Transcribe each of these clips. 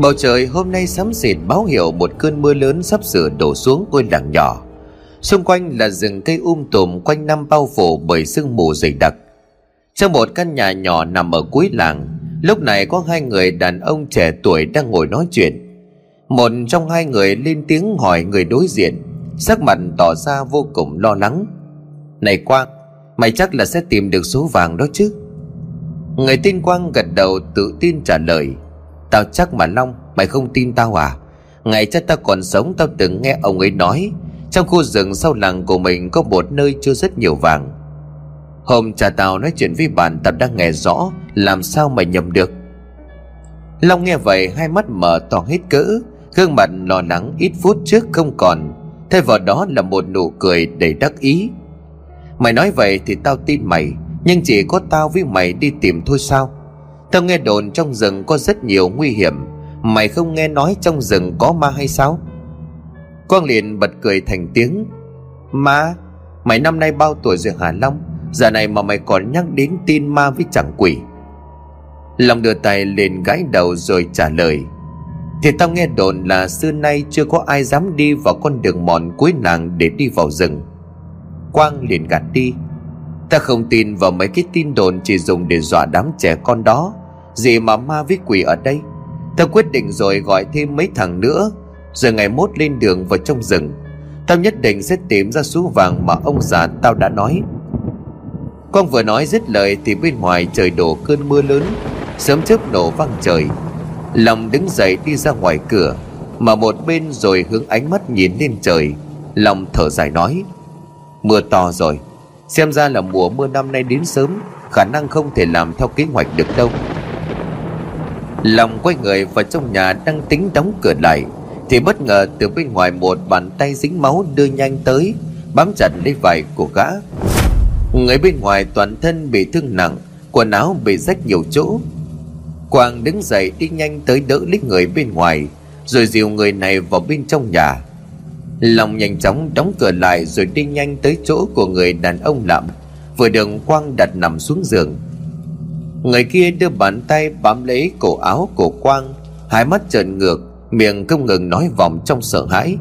Bầu trời hôm nay sấm xịt báo hiệu một cơn mưa lớn sắp sửa đổ xuống ngôi làng nhỏ. Xung quanh là rừng cây um tùm quanh năm bao phủ bởi sương mù dày đặc. Trong một căn nhà nhỏ nằm ở cuối làng, Lúc này có hai người đàn ông trẻ tuổi đang ngồi nói chuyện. Một trong hai người lên tiếng hỏi người đối diện, Sắc mặt tỏ ra vô cùng lo lắng. Này Quang, Mày chắc là sẽ tìm được số vàng đó chứ? Người tin Quang gật đầu tự tin trả lời. Tao chắc mà Long, Mày không tin tao à? Ngày cha tao còn sống, tao từng nghe ông ấy nói. Trong khu rừng sau làng của mình Có một nơi chưa rất nhiều vàng. Hôm cha tao nói chuyện với bạn Tao đang nghe rõ, Làm sao mày nhầm được? Long nghe vậy, hai mắt mở to hết cỡ, Gương mặt lo lắng ít phút trước không còn. Thay vào đó là một nụ cười đầy đắc ý. Mày nói vậy thì tao tin mày, Nhưng chỉ có tao với mày đi tìm thôi sao? Tao nghe đồn trong rừng có rất nhiều nguy hiểm. Mày không nghe nói trong rừng có ma hay sao? Quang liền bật cười thành tiếng. Ma? Mày năm nay bao tuổi rồi Hà Long? Giờ này mà mày còn nhắc đến tin ma với chẳng quỷ. Long đưa tay lên gãi đầu rồi trả lời. Thì tao nghe đồn là xưa nay chưa có ai dám đi vào con đường mòn cuối nàng để đi vào rừng. Quang liền gạt đi. Ta không tin vào mấy cái tin đồn chỉ dùng để dọa đám trẻ con đó. Gì mà ma với quỷ ở đây? Tao quyết định rồi gọi thêm mấy thằng nữa. Rồi ngày mốt lên đường vào trong rừng, Tao nhất định sẽ tìm ra số vàng mà ông già tao đã nói. Quang vừa nói dứt lời thì bên ngoài trời đổ cơn mưa lớn Sớm chớp nổ vang trời. Lòng đứng dậy đi ra ngoài cửa, Mà một bên rồi hướng ánh mắt nhìn lên trời. Lòng thở dài nói, Mưa to rồi, Xem ra là mùa mưa năm nay đến sớm, Khả năng không thể làm theo kế hoạch được đâu. Lòng quay người vào trong nhà đang tính đóng cửa lại, Thì bất ngờ từ bên ngoài một bàn tay dính máu đưa nhanh tới, Bám chặt lấy vải của gã. Người bên ngoài toàn thân bị thương nặng, Quần áo bị rách nhiều chỗ. Quang đứng dậy đi nhanh tới đỡ lấy người bên ngoài, Rồi dìu người này vào bên trong nhà. Lòng nhanh chóng đóng cửa lại rồi đi nhanh tới chỗ của người đàn ông lạm, Vừa đường Quang đặt nằm xuống giường. Người kia đưa bàn tay bám lấy cổ áo của Quang, Hai mắt trợn ngược, Miệng không ngừng nói vòng trong sợ hãi.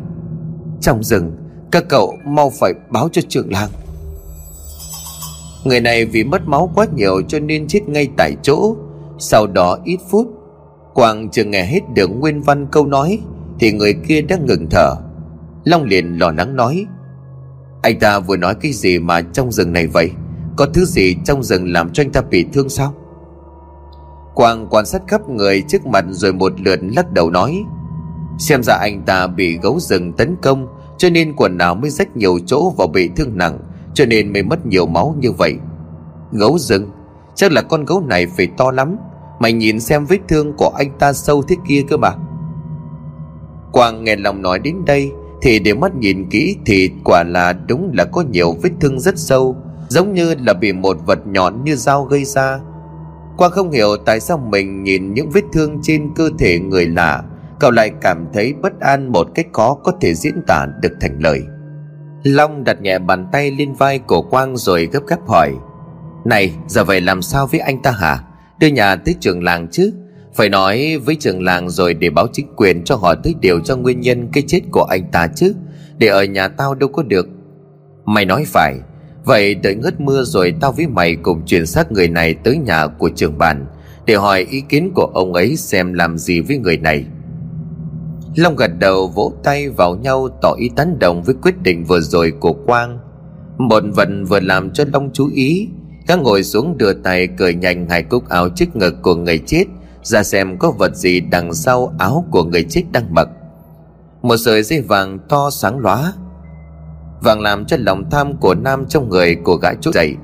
Trong rừng, Các cậu mau phải báo cho trưởng làng. Người này vì mất máu quá nhiều cho nên chết ngay tại chỗ. Sau đó ít phút, Quang chưa nghe hết được nguyên văn câu nói, Thì người kia đã ngừng thở. Long liền lo lắng nói, Anh ta vừa nói cái gì mà trong rừng này vậy? Có thứ gì trong rừng làm cho anh ta bị thương sao? Quang quan sát khắp người trước mặt rồi một lượt lắc đầu nói, Xem ra anh ta bị gấu rừng tấn công, Cho nên quần áo mới rách nhiều chỗ và bị thương nặng, Cho nên mới mất nhiều máu như vậy. Gấu rừng? Chắc là con gấu này phải to lắm. Mày nhìn xem vết thương của anh ta sâu thế kia cơ mà. Quang nghe lòng nói đến đây Thì để mắt nhìn kỹ thì quả là đúng là có nhiều vết thương rất sâu, Giống như là bị một vật nhọn như dao gây ra. Quang không hiểu tại sao mình nhìn những vết thương trên cơ thể người lạ, Cậu lại cảm thấy bất an một cách khó có thể diễn tả được thành lời. Long đặt nhẹ bàn tay lên vai của Quang rồi gấp gáp hỏi, Này, giờ vậy làm sao với anh ta hả? Đưa nhà tới trường làng chứ? Phải nói với trường làng rồi để báo chính quyền cho họ tới điều cho nguyên nhân cái chết của anh ta chứ, Để ở nhà tao đâu có được. Mày nói phải Vậy đợi ngớt mưa rồi tao với mày cùng chuyển xác người này tới nhà của trưởng bản Để hỏi ý kiến của ông ấy xem làm gì với người này. Long gật đầu vỗ tay vào nhau tỏ ý tán đồng với quyết định vừa rồi của Quang. Một vần vừa làm cho Long chú ý, Các ngồi xuống đưa tay cởi nhanh hai cúc áo trước ngực của người chết, Ra xem có vật gì đằng sau áo của người chết đang mặc. Một sợi dây vàng to sáng lóa Vàng làm cho lòng tham của Nam trong người của gã trút dậy.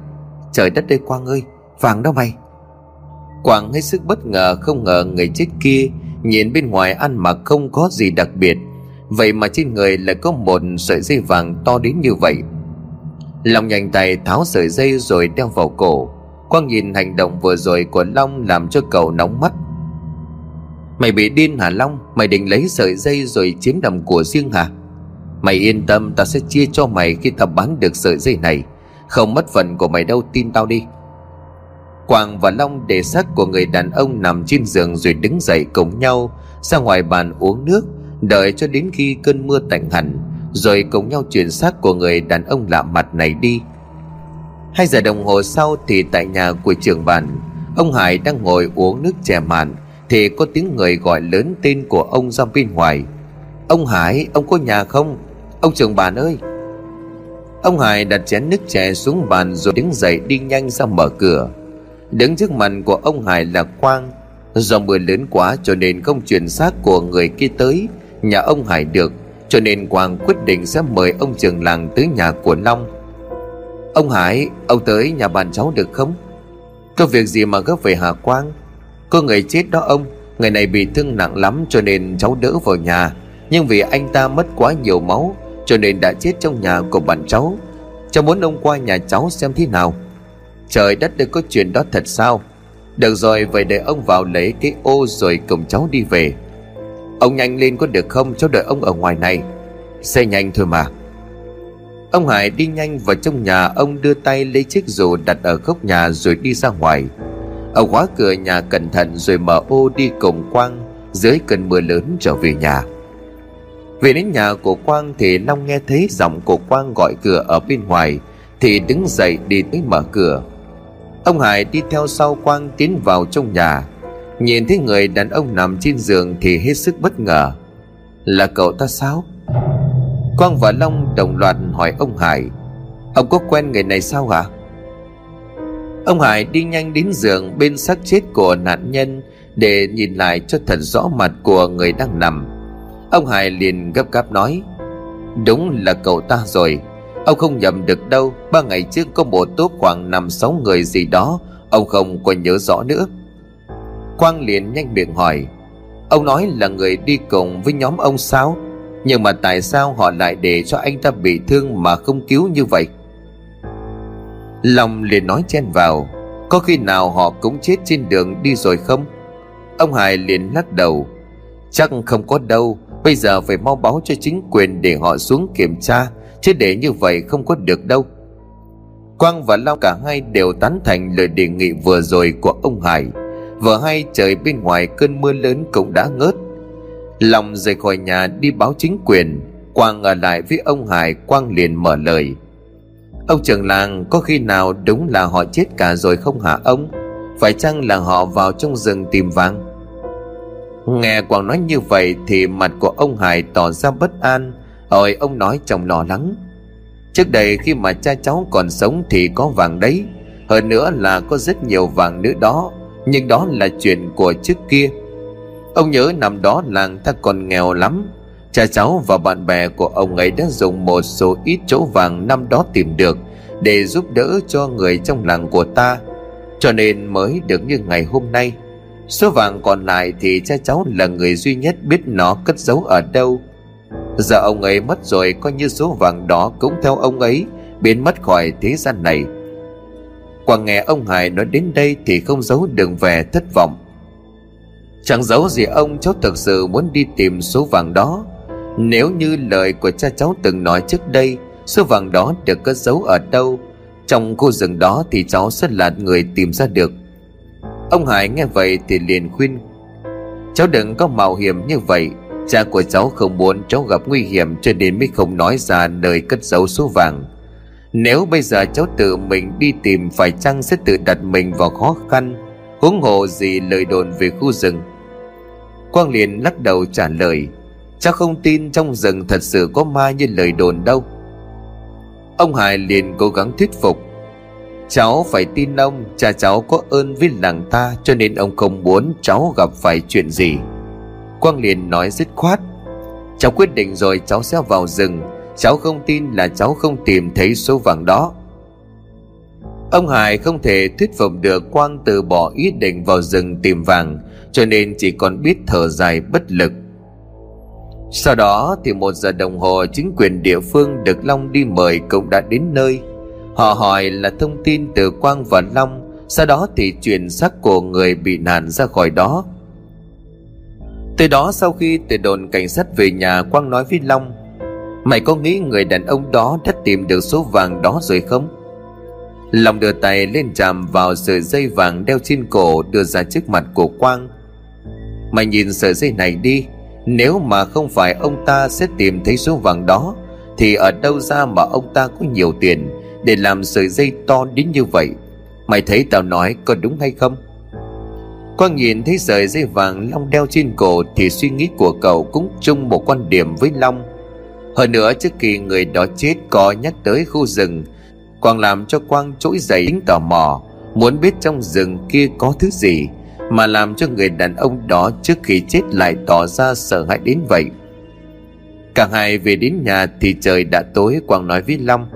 Trời đất ơi, Quang ơi, Vàng đó mày? Quang hết sức bất ngờ không ngờ người chết kia Nhìn bên ngoài ăn mặc không có gì đặc biệt. Vậy mà trên người lại có một sợi dây vàng to đến như vậy. Long nhanh tay tháo sợi dây rồi đeo vào cổ. Quang nhìn hành động vừa rồi của Long làm cho cậu nóng mắt. Mày bị điên hả Long? Mày định lấy sợi dây rồi chiếm đầm của riêng hả? Mày yên tâm ta sẽ chia cho mày khi ta bán được sợi dây này. Không mất phần của mày đâu tin tao đi. Quang và Long để xác của người đàn ông nằm trên giường rồi đứng dậy cùng nhau Ra ngoài bàn uống nước Đợi cho đến khi cơn mưa tạnh hẳn Rồi cùng nhau chuyển xác của người đàn ông lạ mặt này đi. Hai giờ đồng hồ sau thì tại nhà của trưởng bàn Ông Hải đang ngồi uống nước chè màn Thì có tiếng người gọi lớn tên của ông ra bên ngoài. Ông Hải, ông có nhà không? Ông trưởng bàn ơi. Ông Hải đặt chén nước chè xuống bàn rồi đứng dậy đi nhanh ra mở cửa. Đứng trước mặt của ông Hải là Quang. Do mưa lớn quá cho nên không chuyển xác của người kia tới Nhà ông Hải được. Cho nên Quang quyết định sẽ mời ông trường làng tới nhà của Long. Ông Hải, ông tới nhà bạn cháu được không? Có việc gì mà gấp về Hà Quang? Có người chết đó ông. Người này bị thương nặng lắm cho nên cháu đỡ vào nhà. Nhưng vì anh ta mất quá nhiều máu cho nên đã chết trong nhà của bạn cháu. Cháu muốn ông qua nhà cháu xem thế nào. Trời đất đừng có chuyện đó thật sao? Được rồi, vậy để ông vào lấy cái ô rồi cùng cháu đi về. Ông nhanh lên có được không? Cháu đợi ông ở ngoài này. Xe nhanh thôi mà. Ông Hải đi nhanh vào trong nhà. Ông đưa tay lấy chiếc dù đặt ở góc nhà Rồi đi ra ngoài. Ông khóa cửa nhà cẩn thận Rồi mở ô đi cùng Quang. Dưới cơn mưa lớn trở về nhà. Về đến nhà của Quang Thì Long nghe thấy giọng của Quang gọi cửa ở bên ngoài, Thì đứng dậy đi tới mở cửa. Ông Hải đi theo sau Quang tiến vào trong nhà. Nhìn thấy người đàn ông nằm trên giường Thì hết sức bất ngờ. Là cậu ta sao? Quang và Long đồng loạt hỏi ông Hải. Ông có quen người này sao hả? Ông Hải đi nhanh đến giường bên xác chết của nạn nhân Để nhìn lại cho thật rõ mặt của người đang nằm. Ông Hải liền gấp gáp nói, Đúng là cậu ta rồi. Ông không nhầm được đâu, Ba ngày trước có một tốp khoảng năm sáu người gì đó, Ông không còn nhớ rõ nữa. Quang liền nhanh miệng hỏi, Ông nói là người đi cùng với nhóm ông sao? Nhưng mà tại sao họ lại để cho anh ta bị thương mà không cứu như vậy? Lòng liền nói chen vào, Có khi nào họ cũng chết trên đường đi rồi không? Ông Hải liền lắc đầu, Chắc không có đâu. Bây giờ phải mau báo cho chính quyền để họ xuống kiểm tra, Chứ để như vậy không có được đâu. Quang và Long cả hai đều tán thành lời đề nghị vừa rồi của ông Hải. Vừa hay trời bên ngoài cơn mưa lớn cũng đã ngớt. Long rời khỏi nhà đi báo chính quyền, Quang ở lại với ông Hải, Quang liền mở lời. Ông trưởng làng, có khi nào đúng là họ chết cả rồi không hả ông? Phải chăng là họ vào trong rừng tìm vàng? Nghe Quảng nói như vậy thì mặt của ông Hải tỏ ra bất an. Rồi ông nói chồng lo lắng, Trước đây khi mà cha cháu còn sống thì có vàng đấy. Hơn nữa là có rất nhiều vàng nữa đó. Nhưng đó là chuyện của trước kia. Ông nhớ năm đó làng ta còn nghèo lắm. Cha cháu và bạn bè của ông ấy đã dùng một số ít chỗ vàng năm đó tìm được Để giúp đỡ cho người trong làng của ta. Cho nên mới được như ngày hôm nay. Số vàng còn lại thì cha cháu là người duy nhất biết nó cất giấu ở đâu. Giờ ông ấy mất rồi, coi như số vàng đó cũng theo ông ấy, Biến mất khỏi thế gian này. Quảng nghe ông Hải nói đến đây thì không giấu đường về thất vọng. Chẳng giấu gì ông, cháu thực sự muốn đi tìm số vàng đó. Nếu như lời của cha cháu từng nói trước đây, Số vàng đó được cất giấu ở đâu, Trong khu rừng đó thì cháu sẽ là người tìm ra được. Ông Hải nghe vậy thì liền khuyên, Cháu đừng có mạo hiểm như vậy. Cha của cháu không muốn cháu gặp nguy hiểm Cho nên mới không nói ra nơi cất giấu số vàng. Nếu bây giờ cháu tự mình đi tìm, Phải chăng sẽ tự đặt mình vào khó khăn, Huống hồ gì lời đồn về khu rừng? Quang liền lắc đầu trả lời, Cháu không tin trong rừng thật sự có ma như lời đồn đâu. Ông Hải liền cố gắng thuyết phục Cháu phải tin ông, Cha cháu có ơn với làng ta, Cho nên ông không muốn cháu gặp phải chuyện gì. Quang liền nói dứt khoát, Cháu quyết định rồi, cháu sẽ vào rừng. Cháu không tin là cháu không tìm thấy số vàng đó. Ông Hải không thể thuyết phục được Quang từ bỏ ý định vào rừng tìm vàng, Cho nên chỉ còn biết thở dài bất lực. Sau đó thì một giờ đồng hồ, chính quyền địa phương được Long đi mời cũng đã đến nơi. Họ hỏi là thông tin từ Quang và Long, Sau đó thì chuyển xác của người bị nạn ra khỏi đó. Từ đó sau khi từ đồn cảnh sát về nhà, Quang nói với Long, Mày có nghĩ người đàn ông đó đã tìm được số vàng đó rồi không? Long đưa tay lên chạm vào sợi dây vàng đeo trên cổ đưa ra trước mặt của Quang. Mày nhìn sợi dây này đi, Nếu mà không phải ông ta sẽ tìm thấy số vàng đó, Thì ở đâu ra mà ông ta có nhiều tiền? Để làm sợi dây to đến như vậy, Mày thấy tao nói có đúng hay không? Quang nhìn thấy sợi dây vàng Long đeo trên cổ Thì suy nghĩ của cậu cũng chung một quan điểm với Long. Hơn nữa, trước khi người đó chết Có nhắc tới khu rừng, Quang làm cho Quang trỗi dậy tính tò mò, Muốn biết trong rừng kia có thứ gì, Mà làm cho người đàn ông đó Trước khi chết lại tỏ ra sợ hãi đến vậy. Cả hai về đến nhà Thì trời đã tối, Quang nói với Long.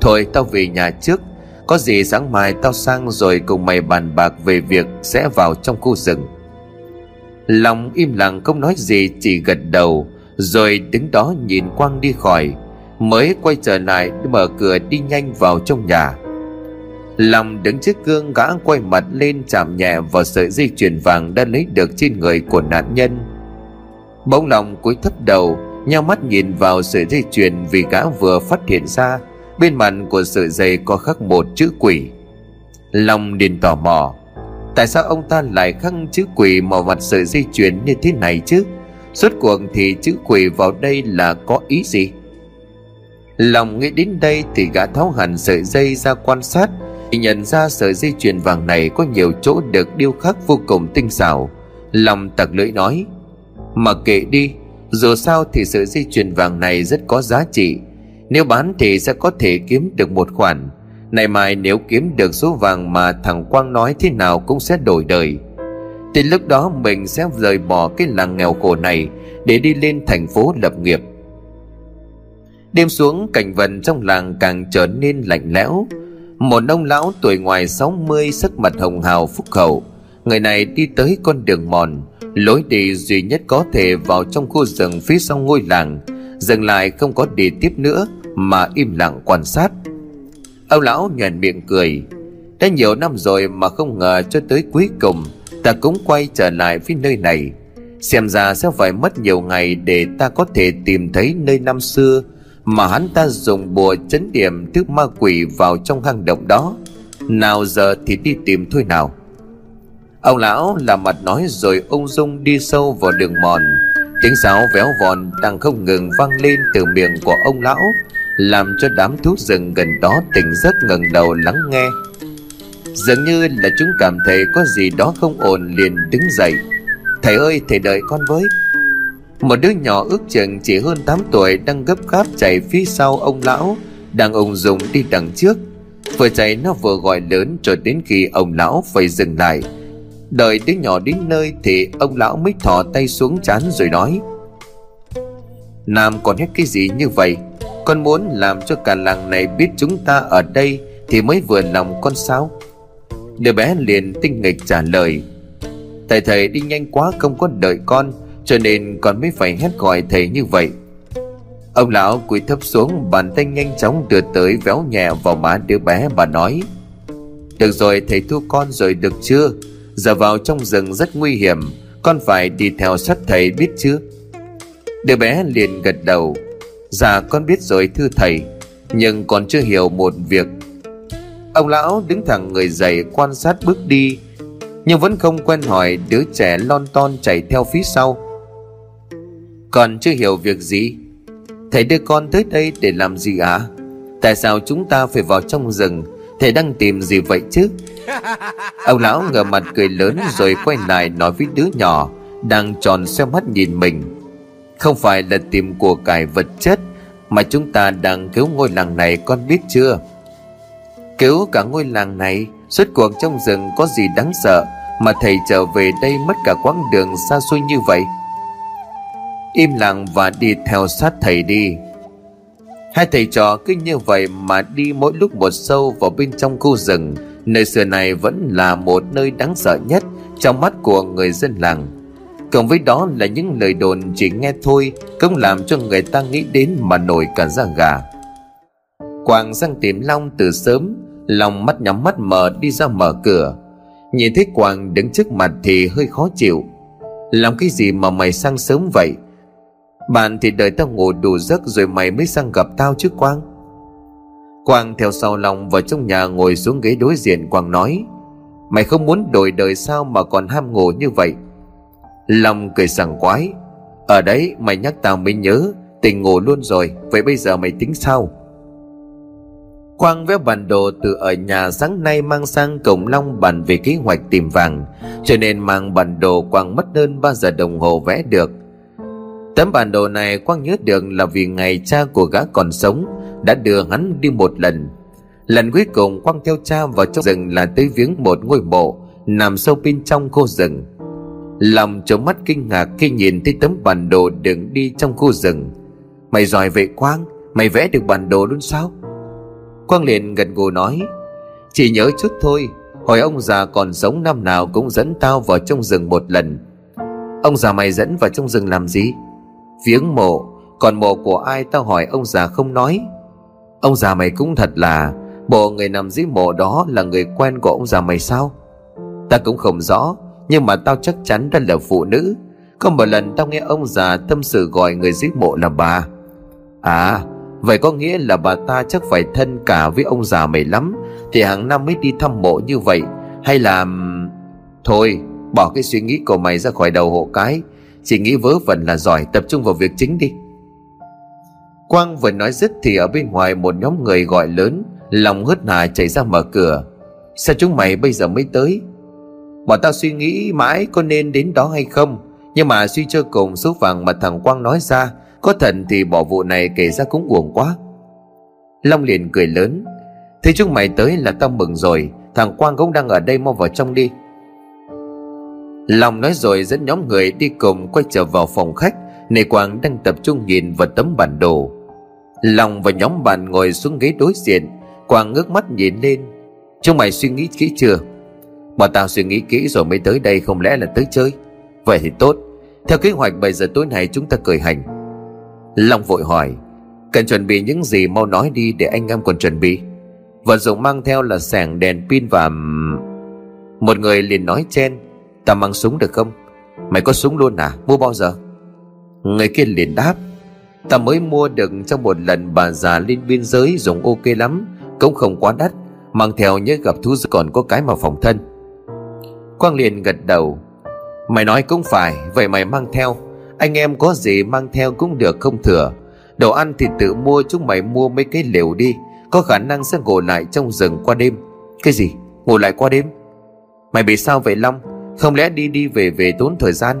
Thôi tao về nhà trước. Có gì sáng mai tao sang rồi cùng mày bàn bạc về việc sẽ vào trong khu rừng. Long im lặng không nói gì, chỉ gật đầu, Rồi đứng đó nhìn Quang đi khỏi. Mới quay trở lại, mở cửa đi nhanh vào trong nhà. Long đứng trước gương gã quay mặt lên, chạm nhẹ vào sợi dây chuyền vàng đã lấy được trên người của nạn nhân. Bỗng lòng cúi thấp đầu, nhau mắt nhìn vào sợi dây chuyền vì gã vừa phát hiện ra. Bên mặt của sợi dây có khắc một chữ quỷ. Long liền tò mò, Tại sao ông ta lại khắc chữ quỷ Mà mặt sợi dây chuyền như thế này chứ? Suốt cuộc thì chữ quỷ vào đây là có ý gì? Lòng nghĩ đến đây thì gã tháo hẳn sợi dây ra quan sát, Thì nhận ra sợi dây chuyền vàng này có nhiều chỗ được điêu khắc vô cùng tinh xảo. Lòng tặc lưỡi nói Mà kệ đi, Dù sao thì sợi dây chuyền vàng này rất có giá trị nếu bán thì sẽ có thể kiếm được một khoản. Này mai nếu kiếm được số vàng mà thằng Quang nói thế nào cũng sẽ đổi đời. Thì lúc đó mình sẽ rời bỏ cái làng nghèo khổ này Để đi lên thành phố lập nghiệp. Đêm xuống, cảnh vần trong làng càng trở nên lạnh lẽo. Một ông lão tuổi ngoài 60 sắc mặt hồng hào phúc hậu. Người này đi tới con đường mòn, Lối đi duy nhất có thể vào trong khu rừng phía sau ngôi làng. Dừng lại không có đi tiếp nữa, mà im lặng quan sát. Ông lão nhoẻn miệng cười. Đã nhiều năm rồi mà không ngờ cho tới cuối cùng, ta cũng quay trở lại với nơi này. Xem ra sẽ phải mất nhiều ngày để ta có thể tìm thấy nơi năm xưa mà hắn ta dùng bùa chấn điểm thứ ma quỷ vào trong hang động đó. Nào giờ thì đi tìm thôi nào. Ông lão làm mặt nói rồi ung dung đi sâu vào đường mòn tiếng sáo véo vòn đang không ngừng vang lên từ miệng của ông lão, làm cho đám thú rừng gần đó tỉnh giấc ngẩng đầu lắng nghe. Dường như là chúng cảm thấy có gì đó không ổn liền đứng dậy. Thầy ơi, thầy đợi con với. Một đứa nhỏ ước chừng chỉ hơn 8 tuổi đang gấp gáp chạy phía sau ông lão, đang ung dung đi đằng trước. Vừa chạy nó vừa gọi lớn cho đến khi ông lão phải dừng lại đợi đứa nhỏ đến nơi thì ông lão mới thò tay xuống chán rồi nói. Nam còn hét cái gì như vậy? Con muốn làm cho cả làng này biết chúng ta ở đây Thì mới vừa lòng con sao? Đứa bé liền tinh nghịch trả lời. Thầy thầy đi nhanh quá, không có đợi con, Cho nên con mới phải hét gọi thầy như vậy. Ông lão quỳ thấp xuống, Bàn tay nhanh chóng đưa tới véo nhẹ vào má đứa bé và nói. Được rồi, thầy thu con rồi, được chưa? Giờ vào trong rừng rất nguy hiểm. Con phải đi theo sát thầy biết chưa Đứa bé liền gật đầu. Dạ con biết rồi thưa thầy, Nhưng còn chưa hiểu một việc. Ông lão đứng thẳng người dậy quan sát bước đi, Nhưng vẫn không quen hỏi đứa trẻ lon ton chạy theo phía sau. Còn chưa hiểu việc gì. Thầy đưa con tới đây để làm gì ạ? À? Tại sao chúng ta phải vào trong rừng? Thầy đang tìm gì vậy chứ? Ông lão ngờ mặt cười lớn rồi quay lại nói với đứa nhỏ Đang tròn xe mắt nhìn mình. Không phải là tìm của cải vật chất Mà chúng ta đang cứu ngôi làng này con biết chưa? Cứu cả ngôi làng này Suốt cuộc trong rừng có gì đáng sợ Mà thầy trở về đây mất cả quãng đường xa xôi như vậy? Im lặng và đi theo sát thầy đi Hai thầy trò cứ như vậy mà đi mỗi lúc một sâu vào bên trong khu rừng. Nơi xưa này vẫn là một nơi đáng sợ nhất Trong mắt của người dân làng. Cộng với đó là những lời đồn chỉ nghe thôi, Cũng làm cho người ta nghĩ đến mà nổi cả da gà. Quang sang tìm Long từ sớm, Long mắt nhắm mắt mở đi ra mở cửa. Nhìn thấy Quang đứng trước mặt thì hơi khó chịu. Làm cái gì mà mày sang sớm vậy? Bạn thì đợi tao ngủ đủ giấc rồi mày mới sang gặp tao chứ, Quang. Quang theo sau Long vào trong nhà ngồi xuống ghế đối diện, Quang nói, Mày không muốn đổi đời sao mà còn ham ngủ như vậy? Long cười sảng quái Ở đấy mày nhắc tao mới nhớ tình ngủ luôn rồi, Vậy bây giờ mày tính sao? Quang vẽ bản đồ từ ở nhà sáng nay mang sang cổng Long bàn về kế hoạch tìm vàng, Cho nên mang bản đồ Quang mất hơn 3 giờ đồng hồ vẽ được. Tấm bản đồ này Quang nhớ được là vì ngày cha của gã còn sống, Đã đưa hắn đi một lần. Lần cuối cùng Quang theo cha vào trong rừng là tới viếng một ngôi mộ, Nằm sâu bên trong khu rừng. Lòng trống mắt kinh ngạc khi nhìn thấy tấm bản đồ đường đi trong khu rừng. Mày giỏi vậy Quang, Mày vẽ được bản đồ luôn sao? Quang liền gần gù nói, Chỉ nhớ chút thôi, Hồi ông già còn sống năm nào cũng dẫn tao vào trong rừng một lần. Ông già mày dẫn vào trong rừng làm gì? Viếng mộ, Còn mộ của ai tao hỏi ông già không nói. Ông già mày cũng thật là, Bộ người nằm dưới mộ đó là người quen của ông già mày sao? Ta cũng không rõ, Nhưng mà tao chắc chắn đó là phụ nữ. Có một lần tao nghe ông già tâm sự gọi người dưới mộ là bà. À Vậy có nghĩa là bà ta chắc phải thân cả với ông già mày lắm, Thì hàng năm mới đi thăm mộ như vậy, Hay là... Thôi, Bỏ cái suy nghĩ của mày ra khỏi đầu hộ cái. Chỉ nghĩ vớ vẩn là giỏi, Tập trung vào việc chính đi. Quang vừa nói dứt thì ở bên ngoài một nhóm người gọi lớn, Lòng hớt hà chạy ra mở cửa. Sao chúng mày bây giờ mới tới? Bọn tao suy nghĩ mãi có nên đến đó hay không, Nhưng mà suy cho cùng số vàng mà thằng Quang nói ra, Có thần thì bỏ vụ này kể ra cũng uổng quá. Long liền cười lớn, Thế chúng mày tới là tao mừng rồi, Thằng Quang cũng đang ở đây mau vào trong đi. Long nói rồi dẫn nhóm người đi cùng quay trở vào phòng khách. Nề Quang đang tập trung nhìn vào tấm bản đồ. Long và nhóm bạn ngồi xuống ghế đối diện. Quang ngước mắt nhìn lên. Chúng mày suy nghĩ kỹ chưa? Bọn tao suy nghĩ kỹ rồi mới tới đây, Không lẽ là tới chơi? Vậy thì tốt. Theo kế hoạch 7 giờ tối nay chúng ta cởi hành. Long vội hỏi, Cần chuẩn bị những gì mau nói đi Để anh em còn chuẩn bị? Vật dụng mang theo là sẻng đèn pin và Một người liền nói chen Ta mang súng được không? Mày có súng luôn à? Mua bao giờ? Người kia liền đáp. Ta mới mua được trong một lần bà già lên biên giới dùng ok lắm, Cũng không quá đắt, Mang theo nhớ gặp thú còn có cái mà phòng thân. Quang liền gật đầu. Mày nói cũng phải, Vậy mày mang theo. Anh em có gì mang theo cũng được, không thừa. Đồ ăn thì tự mua, chúng mày mua mấy cái liều đi. Có khả năng sẽ ngủ lại trong rừng qua đêm. Cái gì? Ngủ lại qua đêm? Mày bị sao vậy, Long? Không lẽ đi đi về về tốn thời gian?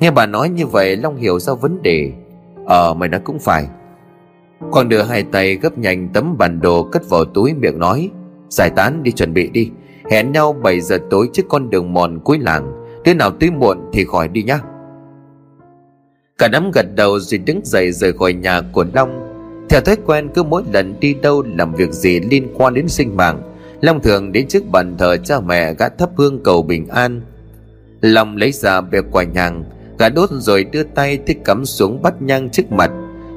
Nghe bà nói như vậy, Long hiểu ra vấn đề. Ờ mày nói cũng phải. Quang đưa hai tay gấp nhanh tấm bản đồ cất vào túi miệng nói, Giải tán đi, chuẩn bị đi. Hẹn nhau 7 giờ tối trước con đường mòn cuối làng. Đứa nào tới muộn thì khỏi đi nhá. Cả đám gật đầu rồi đứng dậy rời khỏi nhà của Long. Theo thói quen cứ mỗi lần đi đâu làm việc gì liên quan đến sinh mạng Long thường đến trước bàn thờ cha mẹ gã thắp hương cầu bình an. Long lấy ra bè quả nhang Gã đốt rồi đưa tay thích cắm xuống bắt nhang trước mặt.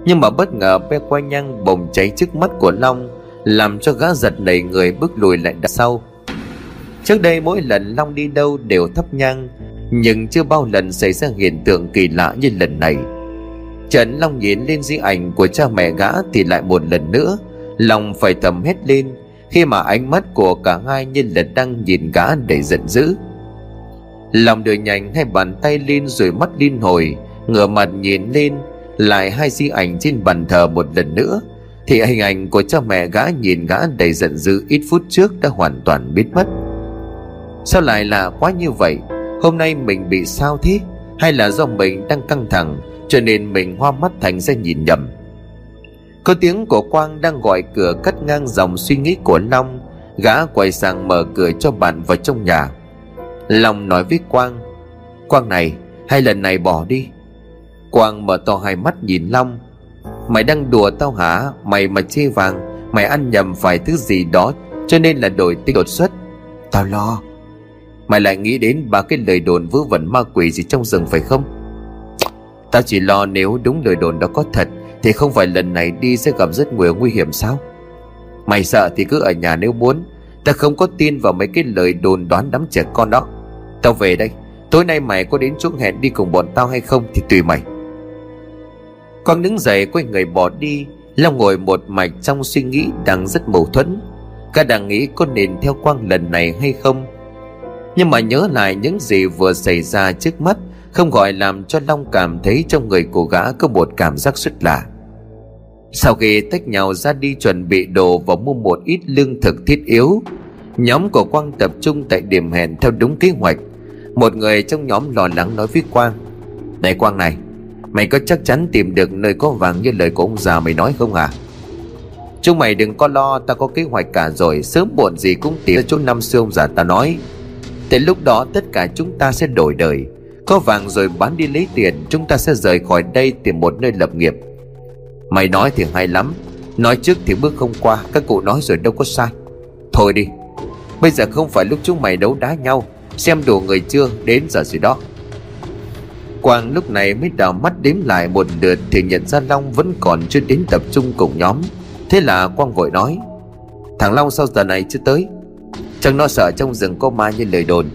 Nhưng mà bất ngờ bè quả nhang bồng cháy trước mắt của Long, Làm cho gã giật nảy người bước lùi lại đằng sau. Trước đây mỗi lần Long đi đâu đều thắp nhang, Nhưng chưa bao lần xảy ra hiện tượng kỳ lạ như lần này. Trần Long nhìn lên di ảnh của cha mẹ gã thì lại một lần nữa, Long phải thầm hét lên khi mà ánh mắt của cả hai như là đang nhìn gã để giận dữ. Lòng đưa nhanh hai bàn tay lên rồi mắt liên hồi, Ngửa mặt nhìn lên, Lại hai di ảnh trên bàn thờ một lần nữa, Thì hình ảnh của cha mẹ gã nhìn gã đầy giận dữ ít phút trước đã hoàn toàn biến mất. Sao lại là quá như vậy? Hôm nay mình bị sao thế? Hay là do mình đang căng thẳng, Cho nên mình hoa mắt thành ra nhìn nhầm? Có tiếng của Quang đang gọi cửa cắt ngang dòng suy nghĩ của Long. Gã quay sang mở cửa cho bạn vào trong nhà. Long nói với Quang Quang này hay lần này bỏ đi. Quang mở to hai mắt nhìn Long. Mày đang đùa tao hả? Mày mà chê vàng, Mày ăn nhầm phải thứ gì đó, Cho nên là đổi tinh đột xuất. Tao lo. Mày lại nghĩ đến ba cái lời đồn vớ vẩn ma quỷ gì trong rừng phải không? Tao chỉ lo nếu đúng lời đồn đó có thật thì không phải lần này đi sẽ gặp rất nhiều nguy hiểm sao? Mày sợ thì cứ ở nhà nếu muốn. Ta không có tin vào mấy cái lời đồn đoán đám trẻ con đó. Tao về đây. Tối nay mày có đến chỗ hẹn đi cùng bọn tao hay không Thì tùy mày. Quang đứng dậy quay người bỏ đi. Long ngồi một mạch trong suy nghĩ đang rất mâu thuẫn. Cả đang nghĩ có nên theo Quang lần này hay không? Nhưng mà nhớ lại những gì vừa xảy ra trước mắt. Không gọi làm cho Long cảm thấy trong người cô gã có một cảm giác rất lạ. Sau khi tách nhau ra đi chuẩn bị đồ và mua một ít lương thực thiết yếu, Nhóm của Quang tập trung tại điểm hẹn theo đúng kế hoạch. Một người trong nhóm lo lắng nói với Quang, Này Quang này, Mày có chắc chắn tìm được nơi có vàng như lời của ông già mày nói không à? Chúng mày đừng có lo, Ta có kế hoạch cả rồi, Sớm muộn gì cũng tìm chỗ năm xưa ông già ta nói. Tới lúc đó tất cả chúng ta sẽ đổi đời. Có vàng rồi bán đi lấy tiền, Chúng ta sẽ rời khỏi đây tìm một nơi lập nghiệp. Mày nói thì hay lắm, Nói trước thì bước không qua, Các cụ nói rồi đâu có sai. Thôi đi, Bây giờ không phải lúc chúng mày đấu đá nhau, Xem đủ người chưa, Đến giờ gì đó. Quang lúc này mới đào mắt đếm lại một lượt Thì nhận ra Long vẫn còn chưa đến tập trung cùng nhóm. Thế là Quang vội nói, Thằng Long sao giờ này chưa tới? Chẳng nó sợ trong rừng có ma như lời đồn.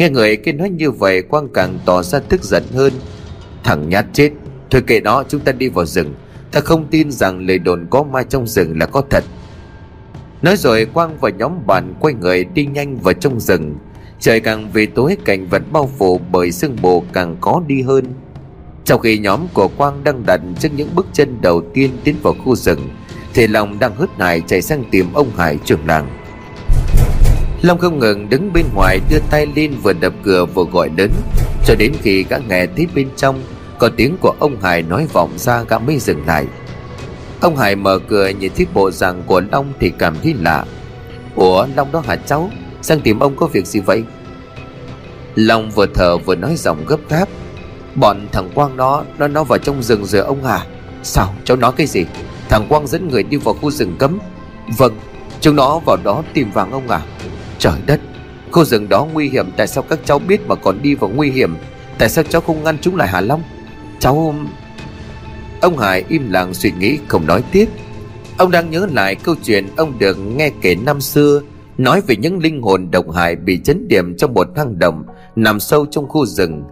Nghe người kia nói như vậy, Quang càng tỏ ra tức giận hơn. Thằng nhát chết, Thôi kệ đó chúng ta đi vào rừng. Ta không tin rằng lời đồn có ma trong rừng là có thật. Nói rồi, Quang và nhóm bạn quay người đi nhanh vào trong rừng. Trời càng về tối, cảnh vật bao phủ bởi sương mù càng có đi hơn. Trong khi nhóm của Quang đang đặt trước những bước chân đầu tiên tiến vào khu rừng, Thì lòng đang hớt hải chạy sang tìm ông Hải trưởng làng. Long không ngừng đứng bên ngoài đưa tay lên vừa đập cửa vừa gọi lớn. Cho đến khi gã nghe thấy bên trong, Có tiếng của ông Hải nói vọng ra gã mới dừng lại. Ông Hải mở cửa nhìn thấy bộ dạng của Long thì cảm thấy lạ. Ủa, Long đó hả cháu? Sang tìm ông có việc gì vậy? Long vừa thở vừa nói giọng gấp gáp. Bọn thằng Quang nó Nó nó vào trong rừng rồi ông à. Sao, cháu nói cái gì? Thằng Quang dẫn người đi vào khu rừng cấm. Vâng Chúng nó vào đó tìm vàng ông à. Trời đất. Khu rừng đó nguy hiểm, Tại sao các cháu biết mà còn đi vào nguy hiểm? Tại sao cháu không ngăn chúng lại Hà Long? Cháu Ông Hải im lặng suy nghĩ, không nói tiếp. Ông đang nhớ lại câu chuyện ông được nghe kể năm xưa, Nói về những linh hồn độc hại bị chấn điểm trong một hang động, Nằm sâu trong khu rừng.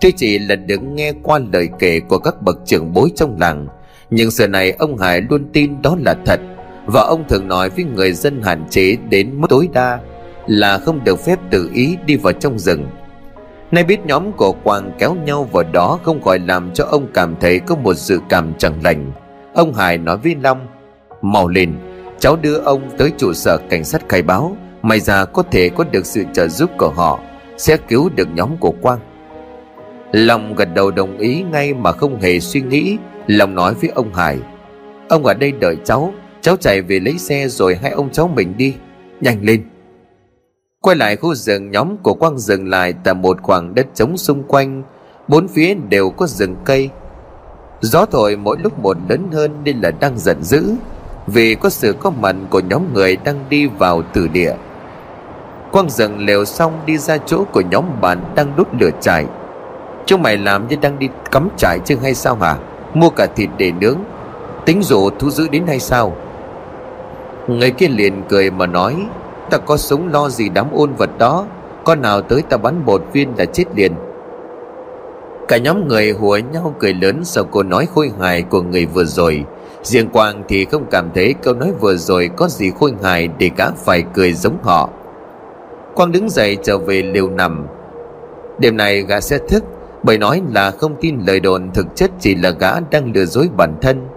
Tuy chỉ là được nghe qua lời kể của các bậc trưởng bối trong làng, Nhưng giờ này ông Hải luôn tin đó là thật. Và ông thường nói với người dân hạn chế đến mức tối đa. Là không được phép tự ý đi vào trong rừng Nay biết nhóm của Quang kéo nhau vào đó không khỏi làm cho ông cảm thấy có một sự cảm chẳng lành. Ông Hải nói với Long, mau lên, cháu đưa ông tới trụ sở cảnh sát khai báo, may ra có thể có được sự trợ giúp của họ, sẽ cứu được nhóm của Quang. Long gật đầu đồng ý ngay mà không hề suy nghĩ, Long nói với ông Hải, ông ở đây đợi cháu, cháu chạy về lấy xe rồi hai ông cháu mình đi, nhanh lên. Quay lại khu rừng, nhóm của Quang dừng lại tại một khoảng đất trống xung quanh. Bốn phía đều có rừng cây. Gió thổi mỗi lúc một lớn hơn nên là đang giận dữ, Vì có sự có mặt của nhóm người đang đi vào tử địa. Quang dừng lều xong đi ra chỗ của nhóm bạn đang đốt lửa trại. Chúng mày làm như đang đi cắm trại chứ hay sao hả? Mua cả thịt để nướng. Tính rủ thu giữ đến hay sao? Người kia liền cười mà nói Ta có súng lo gì đám ôn vật đó? Con nào tới ta bắn một viên là chết liền. Cả nhóm người hùa nhau cười lớn Sau câu nói khôi hài của người vừa rồi. Riêng Quang thì không cảm thấy câu nói vừa rồi Có gì khôi hài để gã phải cười giống họ. Quang đứng dậy trở về liều nằm. Đêm này gã sẽ thức, Bởi nói là không tin lời đồn Thực chất chỉ là gã đang lừa dối bản thân.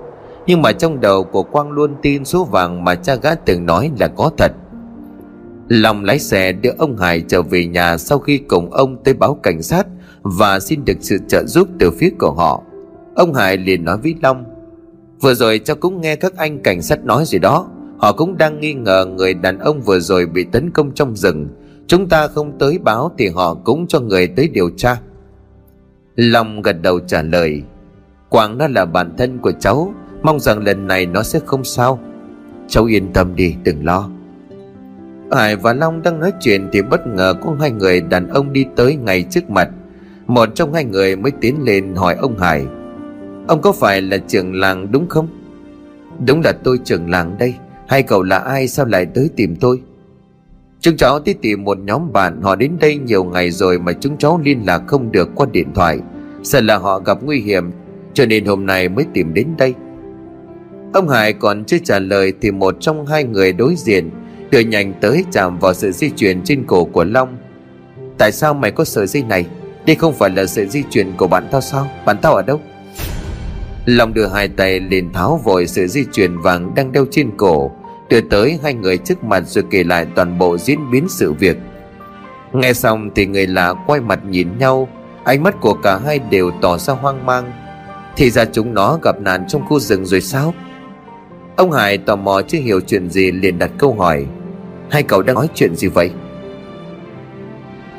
Nhưng mà trong đầu của Quang luôn tin số vàng Mà cha gã từng nói là có thật. Long lái xe đưa ông Hải trở về nhà sau khi cùng ông tới báo cảnh sát và xin được sự trợ giúp từ phía của họ. Ông Hải liền nói với Long, Vừa rồi cháu cũng nghe các anh cảnh sát nói gì đó. Họ cũng đang nghi ngờ người đàn ông vừa rồi bị tấn công trong rừng. Chúng ta không tới báo thì họ cũng cho người tới điều tra. Long gật đầu trả lời, Quảng nó là bạn thân của cháu, Mong rằng lần này nó sẽ không sao. Cháu yên tâm đi, đừng lo. Hải và Long đang nói chuyện thì bất ngờ có hai người đàn ông đi tới ngay trước mặt. Một trong hai người mới tiến lên hỏi ông Hải. Ông có phải là trưởng làng đúng không? Đúng là tôi trưởng làng đây. Hai cậu là ai, sao lại tới tìm tôi? Chúng cháu đi tìm một nhóm bạn, Họ đến đây nhiều ngày rồi mà chúng cháu liên lạc không được qua điện thoại Sợ là họ gặp nguy hiểm, Cho nên hôm nay mới tìm đến đây Ông Hải còn chưa trả lời Thì một trong hai người đối diện đưa nhanh tới chạm vào sợi dây chuyền trên cổ của Long. Tại sao mày có sợi dây này? Đây không phải là sợi di chuyển của bạn tao sao? Bạn tao ở đâu? Long đưa hai tay lên tháo vội sợi di chuyển vàng đang đeo trên cổ, Đưa tới hai người trước mặt rồi kể lại toàn bộ diễn biến sự việc. Nghe xong thì người lạ quay mặt nhìn nhau, Ánh mắt của cả hai đều tỏ ra hoang mang. Thì ra chúng nó gặp nạn trong khu rừng rồi sao? Ông Hải tò mò chưa hiểu chuyện gì liền đặt câu hỏi. Hai cậu đang nói chuyện gì vậy?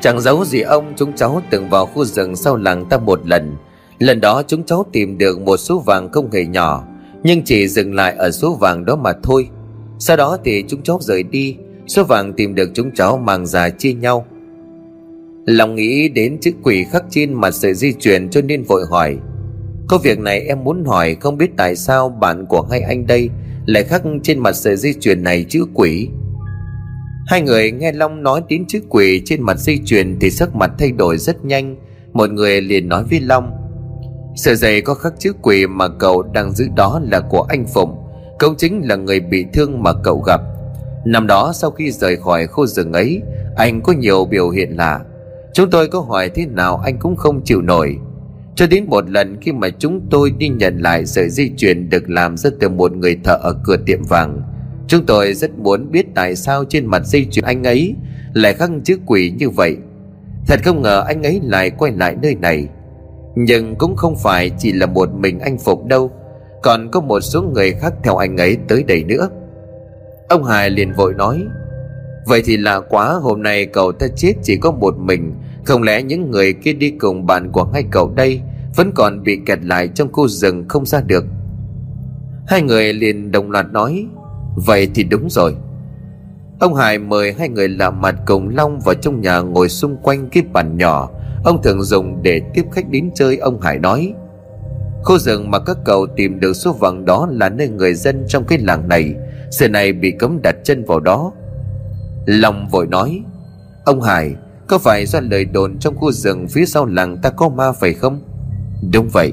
Chẳng giấu gì ông, Chúng cháu từng vào khu rừng sau làng ta một lần. Lần đó chúng cháu tìm được một số vàng không hề nhỏ, Nhưng chỉ dừng lại ở số vàng đó mà thôi. Sau đó thì chúng cháu rời đi, Số vàng tìm được chúng cháu mang ra chia nhau. Lòng nghĩ đến chữ quỷ khắc trên mặt sợi di chuyển cho nên vội hỏi. Có việc này em muốn hỏi không biết tại sao bạn của hai anh đây lại khắc trên mặt sợi dây chuyền này chữ quỷ. Hai người nghe Long nói đến chữ quỷ trên mặt dây chuyền thì sắc mặt thay đổi rất nhanh. Một người liền nói với Long, Sợi dây có khắc chữ quỷ mà cậu đang giữ đó là của anh Phụng. Cậu chính là người bị thương mà cậu gặp. Năm đó sau khi rời khỏi khu rừng ấy, Anh có nhiều biểu hiện lạ. Chúng tôi có hỏi thế nào anh cũng không chịu nổi. Cho đến một lần khi mà chúng tôi đi nhận lại sợi dây chuyền được làm ra từ một người thợ ở cửa tiệm vàng. Chúng tôi rất muốn biết tại sao trên mặt dây chuyền anh ấy lại khắc chữ quỷ như vậy. Thật không ngờ anh ấy lại quay lại nơi này. Nhưng cũng không phải chỉ là một mình anh Phục đâu, Còn có một số người khác theo anh ấy tới đây nữa. Ông Hải liền vội nói, Vậy thì lạ quá, hôm nay cậu ta chết chỉ có một mình không lẽ những người kia đi cùng bạn của hai cậu đây Vẫn còn bị kẹt lại trong khu rừng không ra được? Hai người liền đồng loạt nói, Vậy thì đúng rồi. Ông Hải mời hai người lạ mặt cùng Long vào trong nhà ngồi xung quanh cái bàn nhỏ. Ông thường dùng để tiếp khách đến chơi, Ông Hải nói, Khu rừng mà các cậu tìm được số vàng đó là nơi người dân trong cái làng này. Giờ này bị cấm đặt chân vào đó. Long vội nói, Ông Hải có phải do lời đồn trong khu rừng phía sau làng ta có ma phải không? Đúng vậy.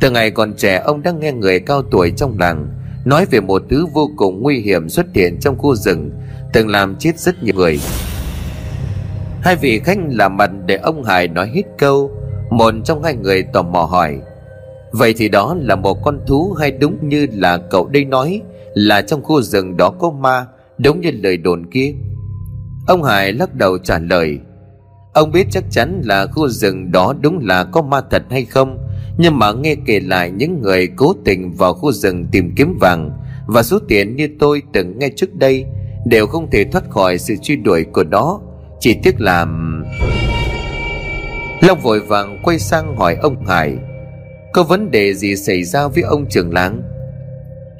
Từ ngày còn trẻ, ông đã nghe người cao tuổi trong làng Nói về một thứ vô cùng nguy hiểm xuất hiện trong khu rừng, Từng làm chết rất nhiều người. Hai vị khách làm mặt để ông Hải nói hết câu, Một trong hai người tò mò hỏi, Vậy thì đó là một con thú hay đúng như là cậu đây nói Là trong khu rừng đó có ma, Đúng như lời đồn kia? Ông Hải lắc đầu trả lời Ông biết chắc chắn là khu rừng đó đúng là có ma thật hay không, Nhưng mà nghe kể lại những người cố tình vào khu rừng tìm kiếm vàng Và số tiền như tôi từng nghe trước đây Đều không thể thoát khỏi sự truy đuổi của nó. Chỉ tiếc là Long vội vàng quay sang hỏi ông Hải, Có vấn đề gì xảy ra với ông trưởng láng?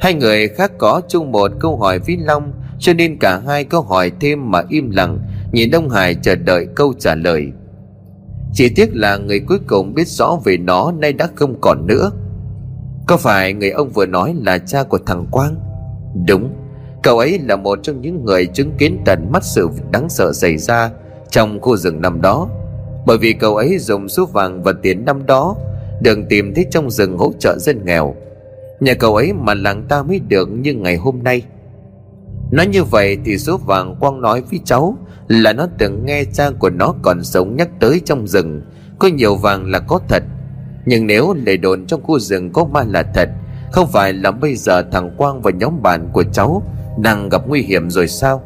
Hai người khác có chung một câu hỏi với Long, cho nên cả hai câu hỏi thêm mà im lặng Nhìn ông Hải chờ đợi câu trả lời. Chỉ tiếc là người cuối cùng biết rõ về nó nay đã không còn nữa. Có phải người ông vừa nói là cha của thằng Quang? Đúng, Cậu ấy là một trong những người chứng kiến tận mắt sự đáng sợ xảy ra Trong khu rừng năm đó. Bởi vì cậu ấy dùng số vàng và tiền năm đó Được tìm thấy trong rừng hỗ trợ dân nghèo. Nhà cậu ấy mà làng ta mới được như ngày hôm nay. Nói như vậy thì số vàng Quang nói với cháu Là nó từng nghe cha của nó còn sống nhắc tới trong rừng. Có nhiều vàng là có thật, Nhưng nếu lời đồn trong khu rừng có ma là thật, Không phải là bây giờ thằng Quang và nhóm bạn của cháu Đang gặp nguy hiểm rồi sao?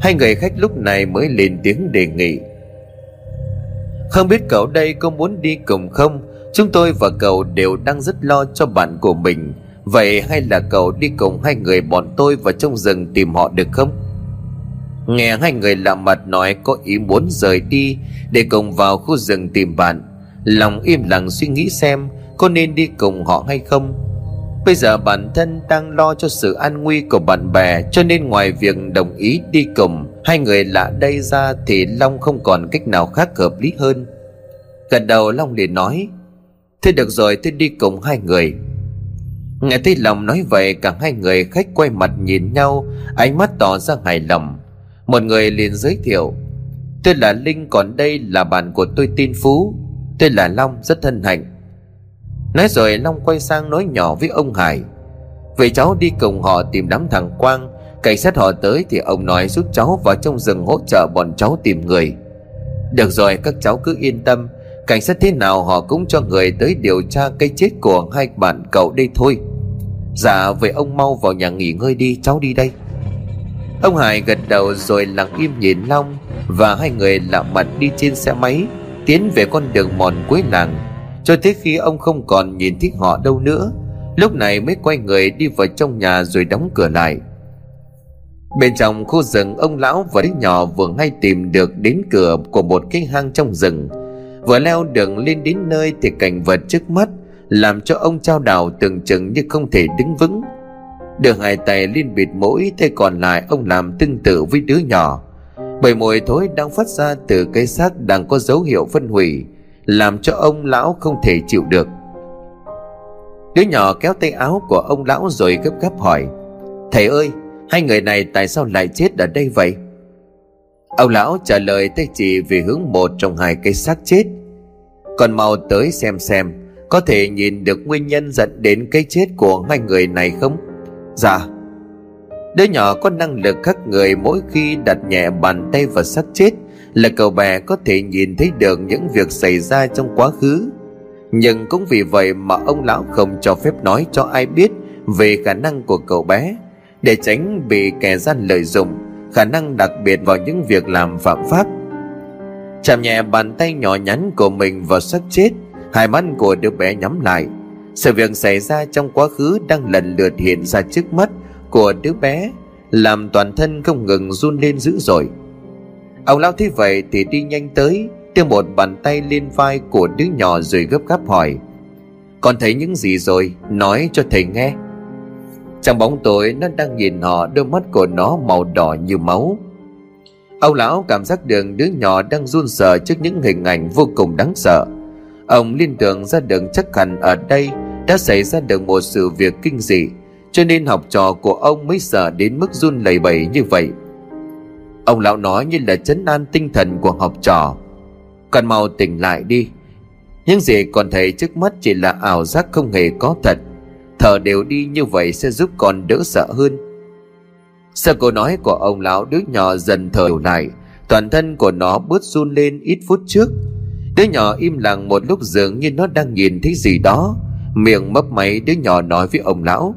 Hai người khách lúc này mới lên tiếng đề nghị. Không biết cậu đây có muốn đi cùng không? Chúng tôi và cậu đều đang rất lo cho bạn của mình. Vậy hay là cậu đi cùng hai người bọn tôi vào trong rừng tìm họ được không? Nghe hai người lạ mặt nói có ý muốn rời đi Để cùng vào khu rừng tìm bạn. Lòng im lặng suy nghĩ xem Có nên đi cùng họ hay không. Bây giờ bản thân đang lo cho sự an nguy của bạn bè, Cho nên ngoài việc đồng ý đi cùng, Hai người lạ đây ra Thì Long không còn cách nào khác hợp lý hơn. Gần đầu Long liền nói, Thế được rồi tôi đi cùng hai người. Nghe thấy lòng nói vậy, cả hai người khách quay mặt nhìn nhau, Ánh mắt tỏ ra hài lòng. Một người liền giới thiệu, Tôi là Linh, còn đây là bạn của tôi tin Phú. Tôi là Long, rất thân hạnh. Nói rồi Long quay sang nói nhỏ với ông Hải, Vậy cháu đi cùng họ tìm đám thằng Quang. Cảnh sát họ tới thì ông nói giúp cháu vào trong rừng hỗ trợ bọn cháu tìm người. Được rồi, các cháu cứ yên tâm. Cảnh sát thế nào họ cũng cho người tới điều tra cái chết của hai bạn cậu đây thôi. Dạ vậy ông mau vào nhà nghỉ ngơi đi, cháu đi đây. Ông Hải gật đầu rồi lặng im nhìn Long Và hai người lạ mặt đi trên xe máy, Tiến về con đường mòn cuối làng. Cho tới khi ông không còn nhìn thấy họ đâu nữa, Lúc này mới quay người đi vào trong nhà rồi đóng cửa lại. Bên trong khu rừng, ông lão và đứa nhỏ vừa ngay tìm được đến cửa của một cái hang trong rừng. Vừa leo đường lên đến nơi thì cảnh vật trước mắt Làm cho ông trao đảo tưởng chừng như không thể đứng vững. Được hai tay liên bịt mũi Tay còn lại ông làm tương tự với đứa nhỏ. Bởi mùi thối đang phát ra từ cái xác đang có dấu hiệu phân hủy, Làm cho ông lão không thể chịu được. Đứa nhỏ kéo tay áo của ông lão rồi gấp gáp hỏi, Thầy ơi, Hai người này tại sao lại chết ở đây vậy? Ông lão trả lời tay chỉ về hướng một trong hai cây xác chết. Còn mau tới xem xem, Có thể nhìn được nguyên nhân dẫn đến cái chết của hai người này không? Dạ. Đứa nhỏ có năng lực khác người mỗi khi đặt nhẹ bàn tay vào xác chết Là cậu bé có thể nhìn thấy được những việc xảy ra trong quá khứ. Nhưng cũng vì vậy mà ông lão không cho phép nói cho ai biết Về khả năng của cậu bé, Để tránh bị kẻ gian lợi dụng khả năng đặc biệt vào những việc làm phạm pháp. Chạm nhẹ bàn tay nhỏ nhắn của mình vào xác chết, hai mắt của đứa bé nhắm lại. Sự việc xảy ra trong quá khứ đang lần lượt hiện ra trước mắt của đứa bé, làm toàn thân không ngừng run lên dữ dội. Ông lão thấy vậy thì đi nhanh tới, đưa một bàn tay lên vai của đứa nhỏ rồi gấp gáp hỏi, con thấy những gì rồi? Nói cho thầy nghe trong bóng tối, nó đang nhìn họ, Đôi mắt của nó màu đỏ như máu. Ông lão cảm giác được đứa nhỏ đang run sợ trước những hình ảnh vô cùng đáng sợ. Ông liên tưởng ra được chắc hẳn ở đây đã xảy ra được một sự việc kinh dị, Cho nên học trò của ông mới sợ đến mức run lẩy bẩy như vậy. Ông lão nói như là chấn an tinh thần của học trò. Còn mau tỉnh lại đi. Những gì còn thấy trước mắt chỉ là ảo giác không hề có thật. Thở đều đi như vậy sẽ giúp con đỡ sợ hơn. Sau câu nói của ông lão, đứa nhỏ dần thở lại. Toàn thân của nó bớt run lên ít phút trước. Đứa nhỏ im lặng một lúc dường như nó đang nhìn thấy gì đó. Miệng mấp máy, đứa nhỏ nói với ông lão.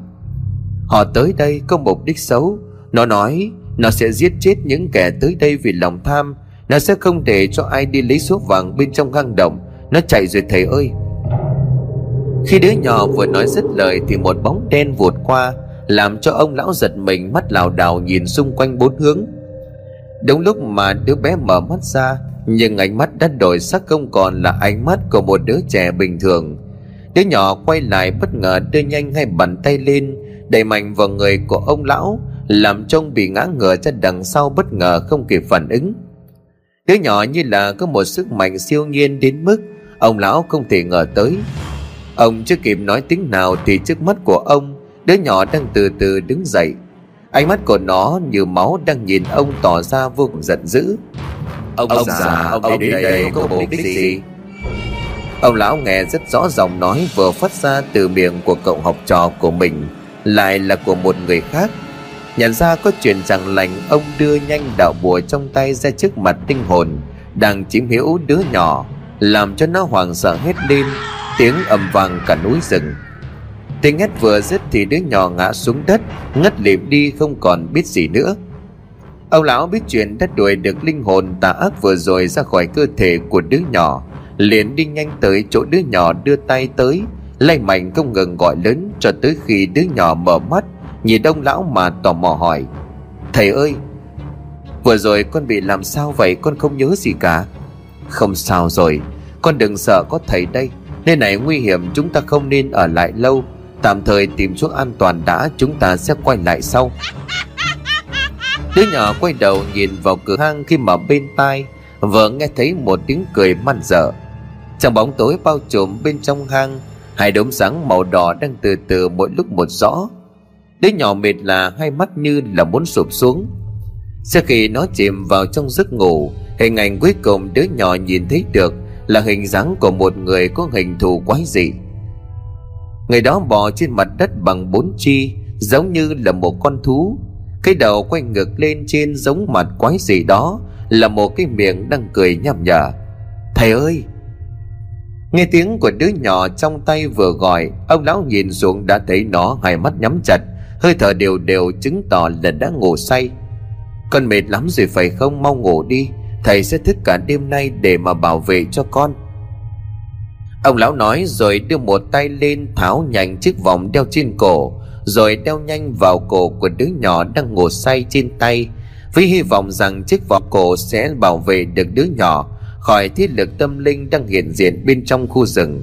Họ tới đây có mục đích xấu. Nó nói, nó sẽ giết chết những kẻ tới đây vì lòng tham. Nó sẽ không để cho ai đi lấy số vàng bên trong hang động. Nó chạy rồi thầy ơi khi đứa nhỏ vừa nói dứt lời Thì một bóng đen vụt qua, Làm cho ông lão giật mình, mắt lảo đảo Nhìn xung quanh bốn hướng. Đúng lúc mà đứa bé mở mắt ra, Nhưng ánh mắt đã đổi sắc không còn là ánh mắt của một đứa trẻ bình thường. Đứa nhỏ quay lại bất ngờ đưa nhanh hai bàn tay lên, Đẩy mạnh vào người của ông lão, Làm trông bị ngã ngửa ra đằng sau bất ngờ không kịp phản ứng. Đứa nhỏ như là có một sức mạnh siêu nhiên đến mức Ông lão không thể ngờ tới. Ông chưa kịp nói tiếng nào thì trước mắt của ông Đứa nhỏ đang từ từ đứng dậy. Ánh mắt của nó như máu đang nhìn ông tỏ ra vô cùng giận dữ. Ông, ông già, ông, ông đến đây, đây có mục đích gì? Ông lão nghe rất rõ giọng nói vừa phát ra từ miệng của cậu học trò của mình Lại là của một người khác. Nhận ra có chuyện rằng lành Ông đưa nhanh đạo bùa trong tay ra trước mặt tinh hồn Đang chiếm hữu đứa nhỏ Làm cho nó hoảng sợ hết lên tiếng ầm vang cả núi rừng. Tiếng hét vừa dứt thì đứa nhỏ ngã xuống đất, ngất lịm đi không còn biết gì nữa. Ông lão biết chuyện đã đuổi được linh hồn tà ác vừa rồi ra khỏi cơ thể của đứa nhỏ, liền đi nhanh tới chỗ đứa nhỏ đưa tay tới, lay mạnh không ngừng gọi lớn cho tới khi đứa nhỏ mở mắt, nhìn ông lão mà tò mò hỏi, thầy ơi, vừa rồi con bị làm sao vậy? Con không nhớ gì cả. Không sao rồi, con đừng sợ, có thầy đây. Nơi này nguy hiểm, chúng ta không nên ở lại lâu. Tạm thời tìm chỗ an toàn đã, Chúng ta sẽ quay lại sau. Đứa nhỏ quay đầu nhìn vào cửa hang Khi mà bên tai Vợ nghe thấy một tiếng cười man dở Trong bóng tối bao trùm bên trong hang, Hai đốm sáng màu đỏ đang từ từ mỗi lúc một rõ. Đứa nhỏ mệt là hai mắt như là muốn sụp xuống. Sau khi nó chìm vào trong giấc ngủ, Hình ảnh cuối cùng đứa nhỏ nhìn thấy được là hình dáng của một người có hình thù quái dị. Người đó bò trên mặt đất bằng bốn chi, giống như là một con thú. Cái đầu quay ngược lên trên giống mặt quái dị đó, Là một cái miệng đang cười nhằm nhở. Thầy ơi! Nghe tiếng của đứa nhỏ trong tay vừa gọi, Ông lão nhìn xuống đã thấy nó hai mắt nhắm chặt, Hơi thở đều đều chứng tỏ là đã ngủ say. Con mệt lắm rồi phải không? Mau ngủ đi. Thầy sẽ thức cả đêm nay để mà bảo vệ cho con. Ông lão nói rồi đưa một tay lên tháo nhanh chiếc vòng đeo trên cổ, Rồi đeo nhanh vào cổ của đứa nhỏ đang ngủ say trên tay, Với hy vọng rằng chiếc vòng cổ sẽ bảo vệ được đứa nhỏ Khỏi thiết lực tâm linh đang hiện diện bên trong khu rừng.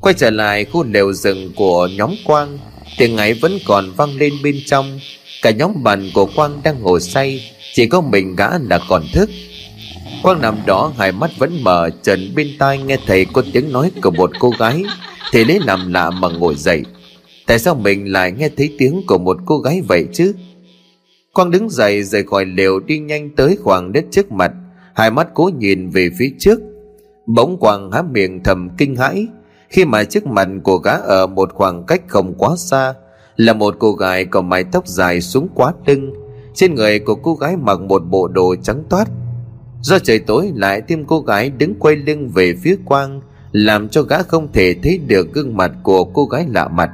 Quay trở lại khu lều rừng của nhóm Quang, Tiếng ấy vẫn còn vang lên bên trong. Cả nhóm bạn của Quang đang ngồi say, Chỉ có mình gã là còn thức. Quang nằm đó, hai mắt vẫn mở Trần bên tai nghe thấy có tiếng nói của một cô gái. Thì lấy làm lạ mà ngồi dậy. Tại sao mình lại nghe thấy tiếng của một cô gái vậy chứ? Quang đứng dậy, rời khỏi lều, đi nhanh tới khoảng đất trước mặt. Hai mắt cố nhìn về phía trước. Bỗng Quang há miệng thầm kinh hãi. Khi mà trước mặt của gã ở một khoảng cách không quá xa là một cô gái có mái tóc dài xuống quá lưng. Trên người của cô gái mặc một bộ đồ trắng toát. Do trời tối lại thêm cô gái đứng quay lưng về phía Quang, Làm cho gã không thể thấy được gương mặt của cô gái lạ mặt.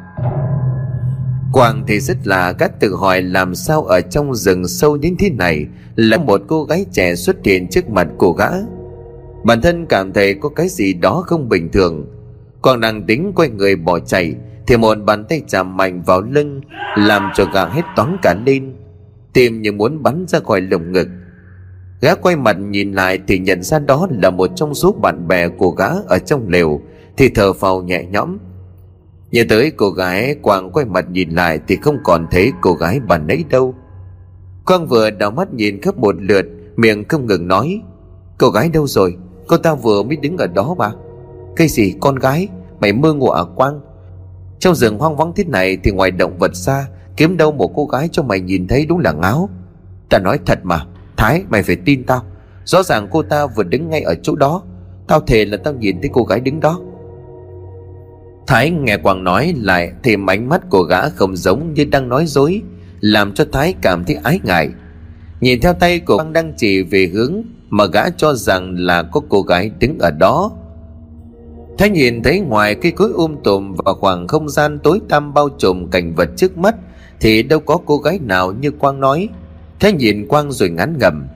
Quang thì rất là gã tự hỏi làm sao ở trong rừng sâu đến thế này Là một cô gái trẻ xuất hiện trước mặt của gã. Bản thân cảm thấy có cái gì đó không bình thường. Quang đang tính quay người bỏ chạy thì một bàn tay chạm mạnh vào lưng, Làm cho gã hết toán cả lên Tim như muốn bắn ra khỏi lồng ngực. Gã quay mặt nhìn lại thì nhận ra đó là một trong số bạn bè của gã ở trong lều, Thì thở phào nhẹ nhõm. Nhớ tới cô gái, Quang quay mặt nhìn lại thì không còn thấy cô gái bàn nãy đâu. Quang vừa đào mắt nhìn khắp một lượt, Miệng không ngừng nói, Cô gái đâu rồi? Cô ta vừa mới đứng ở đó mà. Cái gì, con gái? Mày mơ ngủ à Quang? Trong rừng hoang vắng thế này thì ngoài động vật xa Kiếm đâu một cô gái cho mày nhìn thấy đúng là ngáo. Ta nói thật mà, Thái, mày phải tin tao. Rõ ràng cô ta vừa đứng ngay ở chỗ đó, Tao thề là tao nhìn thấy cô gái đứng đó. Thái nghe Quang nói lại Thì ánh mắt của gã không giống như đang nói dối, Làm cho Thái cảm thấy ái ngại. Nhìn theo tay của Quang đang chỉ về hướng Mà gã cho rằng là có cô gái đứng ở đó. Thái nhìn thấy ngoài cây cối um tùm Và khoảng không gian tối tăm bao trùm cảnh vật trước mắt, Thì đâu có cô gái nào như Quang nói. Thái nhìn Quang rồi ngắn ngầm.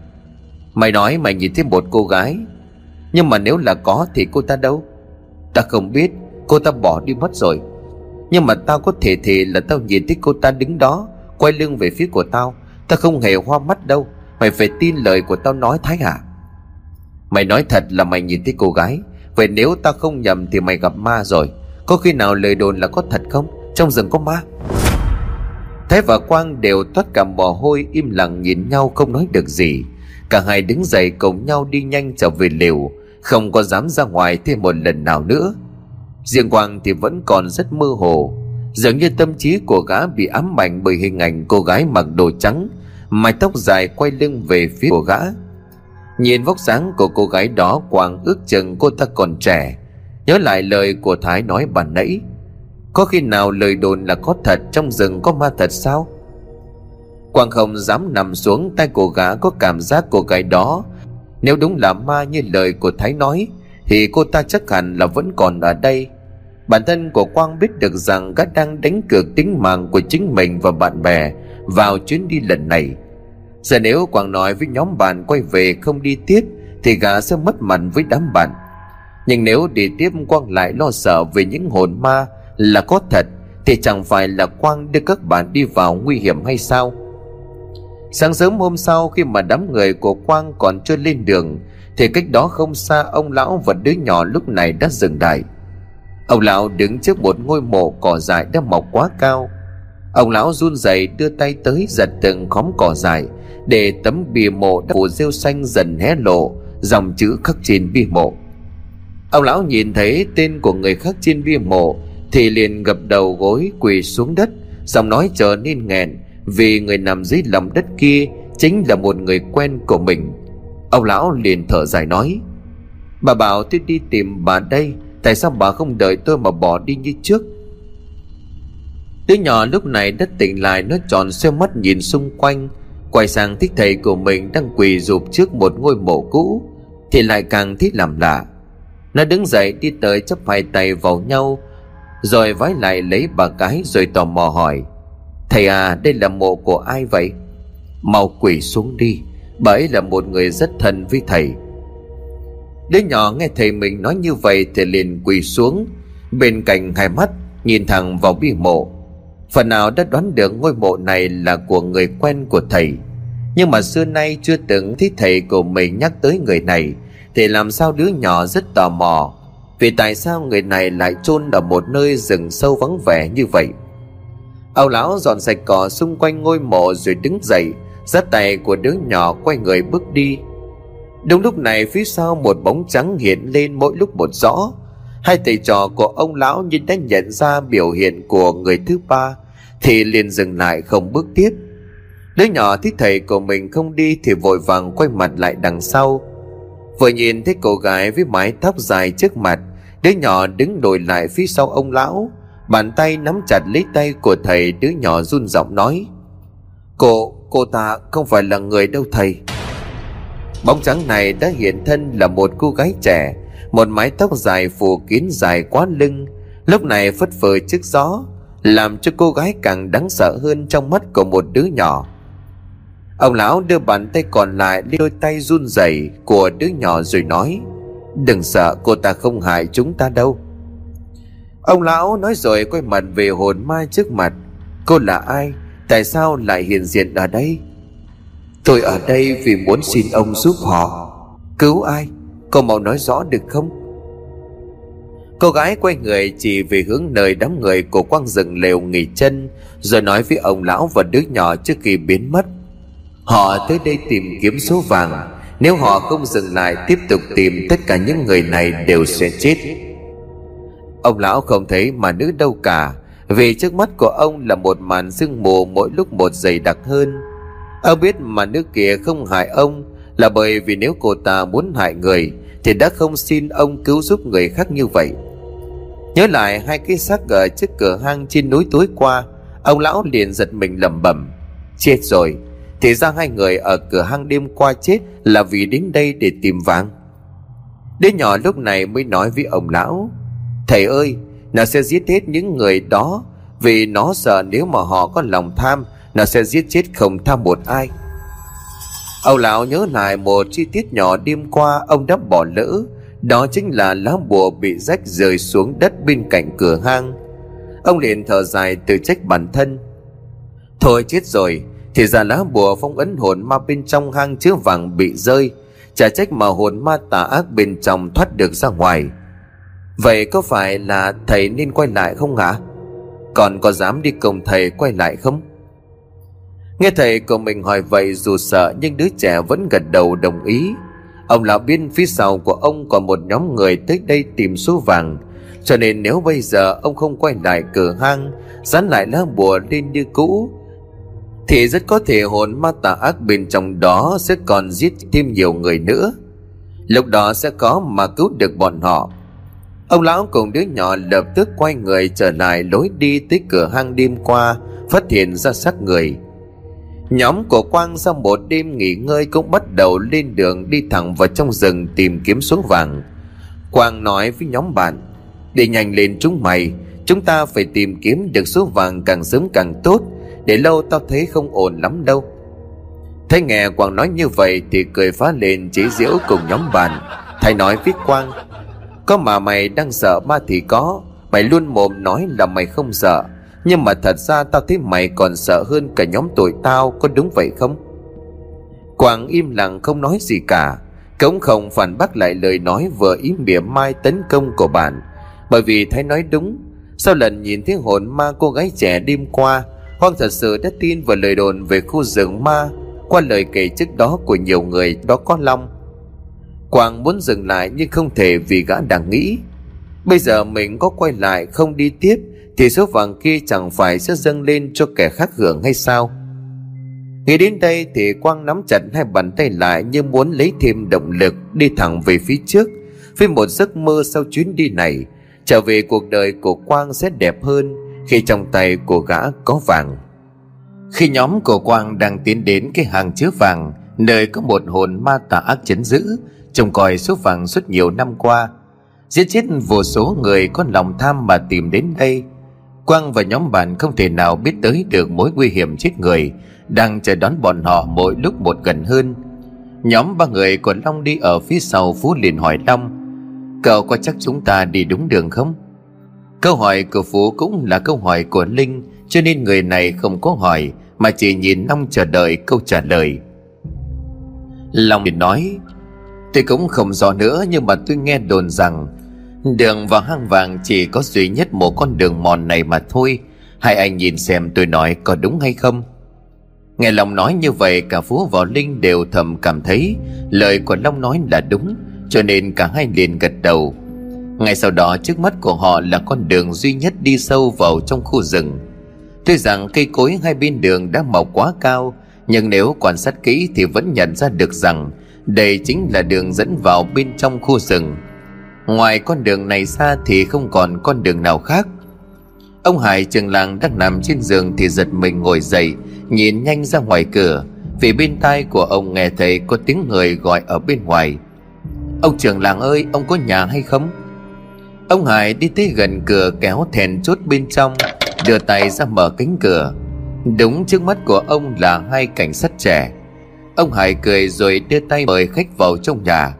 Mày nói mày nhìn thấy một cô gái. Nhưng mà nếu là có thì cô ta đâu? Ta không biết, Cô ta bỏ đi mất rồi. Nhưng mà tao có thể thì là tao nhìn thấy cô ta đứng đó, Quay lưng về phía của tao. Tao không hề hoa mắt đâu. Mày phải tin lời của tao nói Thái hả Mày nói thật là mày nhìn thấy cô gái. Vậy nếu ta không nhầm thì mày gặp ma rồi. Có khi nào lời đồn là có thật không? Trong rừng có ma. Thái và Quang đều thoát cả mồ hôi im lặng nhìn nhau không nói được gì. Cả hai đứng dậy cùng nhau đi nhanh trở về liều Không có dám ra ngoài thêm một lần nào nữa. Riêng Quang thì vẫn còn rất mơ hồ. Dường như tâm trí của gã bị ám ảnh bởi hình ảnh cô gái mặc đồ trắng. Mái tóc dài quay lưng về phía của gã. Nhìn vóc dáng của cô gái đó Quang ước chừng cô ta còn trẻ. Nhớ lại lời của Thái nói bàn nãy. Có khi nào lời đồn là có thật, Trong rừng có ma thật sao? Quang không dám nằm xuống, tay cô gã có cảm giác cô gái đó. Nếu đúng là ma như lời của Thái nói, Thì cô ta chắc hẳn là vẫn còn ở đây. Bản thân của Quang biết được rằng gã đang đánh cược tính mạng của chính mình và bạn bè Vào chuyến đi lần này. Giờ nếu Quang nói với nhóm bạn quay về không đi tiếp, Thì gã sẽ mất mặt với đám bạn. Nhưng nếu đi tiếp, Quang lại lo sợ về những hồn ma là có thật, thì chẳng phải là quang đưa các bạn đi vào nguy hiểm hay sao? Sáng sớm hôm sau, khi mà đám người của quang còn chưa lên đường, thì cách đó không xa, ông lão và đứa nhỏ lúc này đã dừng lại. Ông lão đứng trước một ngôi mộ cỏ dại đã mọc quá cao ông lão run rẩy đưa tay tới giật từng khóm cỏ dài để tấm bìa mộ phủ rêu xanh dần hé lộ, dòng chữ khắc trên bia mộ. Ông lão nhìn thấy tên của người khắc trên bia mộ, thì liền gập đầu gối quỳ xuống đất, giọng nói trở nên nghẹn, vì người nằm dưới lòng đất kia chính là một người quen của mình. Ông lão liền thở dài nói, bà bảo tôi đi tìm bà đây, tại sao bà không đợi tôi mà bỏ đi như trước? Đứa nhỏ lúc này đã tỉnh lại, nó tròn xeo mắt nhìn xung quanh, Quay sang thích thầy của mình đang quỳ rụp trước một ngôi mộ cũ, Thì lại càng thích làm lạ. Nó đứng dậy đi tới chấp hai tay vào nhau, Rồi vái lại lấy bà cái rồi tò mò hỏi, Thầy à đây là mộ của ai vậy? Mau quỳ xuống đi, Bà ấy là một người rất thân với thầy. Đứa nhỏ nghe thầy mình nói như vậy Thì liền quỳ xuống, Bên cạnh hai mắt Nhìn thẳng vào bi mộ. Phần nào đã đoán được ngôi mộ này là của người quen của thầy. Nhưng mà xưa nay chưa từng thấy thầy của mình nhắc tới người này, Thì làm sao đứa nhỏ rất tò mò. Vì tại sao người này lại chôn ở một nơi rừng sâu vắng vẻ như vậy? Âu lão dọn sạch cỏ xung quanh ngôi mộ rồi đứng dậy Dắt tay của đứa nhỏ quay người bước đi. Đúng lúc này phía sau một bóng trắng hiện lên mỗi lúc một rõ. Hai thầy trò của ông lão như đã nhận ra biểu hiện của người thứ ba Thì liền dừng lại không bước tiếp. Đứa nhỏ thấy thầy của mình không đi Thì vội vàng quay mặt lại đằng sau. Vừa nhìn thấy cô gái với mái tóc dài trước mặt Đứa nhỏ đứng đổi lại phía sau ông lão Bàn tay nắm chặt lấy tay của thầy Đứa nhỏ run giọng nói Cô, cô ta không phải là người đâu thầy. Bóng trắng này đã hiện thân là một cô gái trẻ một mái tóc dài phủ kín dài quá lưng. Lúc này phất phơ trước gió, Làm cho cô gái càng đáng sợ hơn trong mắt của một đứa nhỏ. Ông lão đưa bàn tay còn lại lên đôi tay run rẩy của đứa nhỏ rồi nói, Đừng sợ, cô ta không hại chúng ta đâu. Ông lão nói rồi quay mặt về hồn ma trước mặt. Cô là ai? Tại sao lại hiện diện ở đây? Tôi ở đây vì muốn xin ông giúp họ. Cứu ai? Cô mau nói rõ được không? Cô gái quay người chỉ về hướng nơi đám người của quang rừng lều nghỉ chân, Rồi nói với ông lão và đứa nhỏ trước khi biến mất. Họ tới đây tìm kiếm số vàng. Nếu họ không dừng lại, tiếp tục tìm Tất cả những người này đều sẽ chết. Ông lão không thấy mà nữ đâu cả, Vì trước mắt của ông là một màn sương mù mỗi lúc một dày đặc hơn. Ông biết mà nữ kia không hại ông là bởi vì nếu cô ta muốn hại người, Thì đã không xin ông cứu giúp người khác như vậy. Nhớ lại hai cái xác ở trước cửa hang trên núi tối qua, Ông lão liền giật mình lẩm bẩm. Chết rồi, Thì ra hai người ở cửa hang đêm qua chết Là vì đến đây để tìm vàng. Đứa nhỏ lúc này mới nói với ông lão, Thầy ơi, Nó sẽ giết hết những người đó, Vì nó sợ nếu mà họ có lòng tham, Nó sẽ giết chết không tham một ai. Âu lão nhớ lại một chi tiết nhỏ đêm qua Ông đã bỏ lỡ. Đó chính là lá bùa bị rách rơi xuống đất bên cạnh cửa hang. Ông liền thở dài tự trách bản thân. Thôi chết rồi, Thì ra lá bùa phong ấn hồn ma bên trong hang chứa vàng bị rơi. Chả trách mà hồn ma tà ác bên trong thoát được ra ngoài. Vậy có phải là thầy nên quay lại không hả? Còn có dám đi cùng thầy quay lại không? Nghe thầy của mình hỏi vậy dù sợ, Nhưng đứa trẻ vẫn gật đầu đồng ý. Ông lão biên phía sau của ông còn một nhóm người tới đây tìm số vàng. Cho nên nếu bây giờ ông không quay lại cửa hang, Dán lại lá bùa lên như cũ, Thì rất có thể hồn ma tà ác bên trong đó Sẽ còn giết thêm nhiều người nữa. Lúc đó sẽ có mà cứu được bọn họ. Ông lão cùng đứa nhỏ lập tức quay người trở lại lối đi tới cửa hang đêm qua, Phát hiện ra xác người. Nhóm của Quang sau một đêm nghỉ ngơi cũng bắt đầu lên đường đi thẳng vào trong rừng tìm kiếm số vàng. Quang nói với nhóm bạn, Để nhanh lên chúng mày, Chúng ta phải tìm kiếm được số vàng càng sớm càng tốt, Để lâu tao thấy không ổn lắm đâu. Thấy nghe Quang nói như vậy thì cười phá lên chế giễu cùng nhóm bạn. Thầy nói với Quang, có mà mày đang sợ ba thì có, Mày luôn mồm nói là mày không sợ. Nhưng mà thật ra tao thấy mày còn sợ hơn cả nhóm tụi tao, Có đúng vậy không? Quảng im lặng không nói gì cả. Cống không phản bác lại lời nói vừa ý mỉa mai tấn công của bạn. Bởi vì thấy nói đúng, Sau lần nhìn thấy hồn ma cô gái trẻ đêm qua Hoang thật sự đã tin vào lời đồn về khu rừng ma, Qua lời kể trước đó của nhiều người, đó có Long. Quang muốn dừng lại nhưng không thể vì gã đang nghĩ. Bây giờ mình có quay lại không đi tiếp thì số vàng kia chẳng phải sẽ dâng lên cho kẻ khác hưởng hay sao? Nghĩ đến đây thì Quang nắm chặt hai bàn tay lại như muốn lấy thêm động lực đi thẳng về phía trước. Với một giấc mơ sau chuyến đi này, Trở về cuộc đời của Quang sẽ đẹp hơn khi trong tay của gã có vàng. Khi nhóm của Quang đang tiến đến cái hàng chứa vàng, Nơi có một hồn ma tà ác chấn giữ, Trông coi số vàng suốt nhiều năm qua, Giết chết vô số người có lòng tham mà tìm đến đây. Quang và nhóm bạn không thể nào biết tới được mối nguy hiểm chết người Đang chờ đón bọn họ mỗi lúc một gần hơn Nhóm ba người của Long đi ở phía sau Phú liền hỏi Long, Cậu có chắc chúng ta đi đúng đường không? Câu hỏi của Phú cũng là câu hỏi của Linh, Cho nên người này không có hỏi, Mà chỉ nhìn Long chờ đợi câu trả lời Long liền nói, Tôi cũng không rõ nữa, Nhưng mà tôi nghe đồn rằng Đường vào hang vàng chỉ có duy nhất một con đường mòn này mà thôi. Hai anh nhìn xem tôi nói có đúng hay không. Nghe Long nói như vậy, cả Phú và Linh đều thầm cảm thấy Lời của Long nói là đúng, Cho nên cả hai liền gật đầu. Ngay sau đó, trước mắt của họ là con đường duy nhất đi sâu vào trong khu rừng. Tuy rằng cây cối hai bên đường đã mọc quá cao, Nhưng nếu quan sát kỹ thì vẫn nhận ra được rằng Đây chính là đường dẫn vào bên trong khu rừng. Ngoài con đường này xa thì không còn con đường nào khác. Ông Hải trường làng đang nằm trên giường thì giật mình ngồi dậy, Nhìn nhanh ra ngoài cửa. Vì bên tai của ông nghe thấy có tiếng người gọi ở bên ngoài. Ông trường làng ơi, ông có nhà hay không? Ông Hải đi tới gần cửa kéo thèn chốt bên trong, Đưa tay ra mở cánh cửa. Đúng trước mắt của ông là hai cảnh sát trẻ. Ông Hải cười rồi đưa tay mời khách vào trong nhà.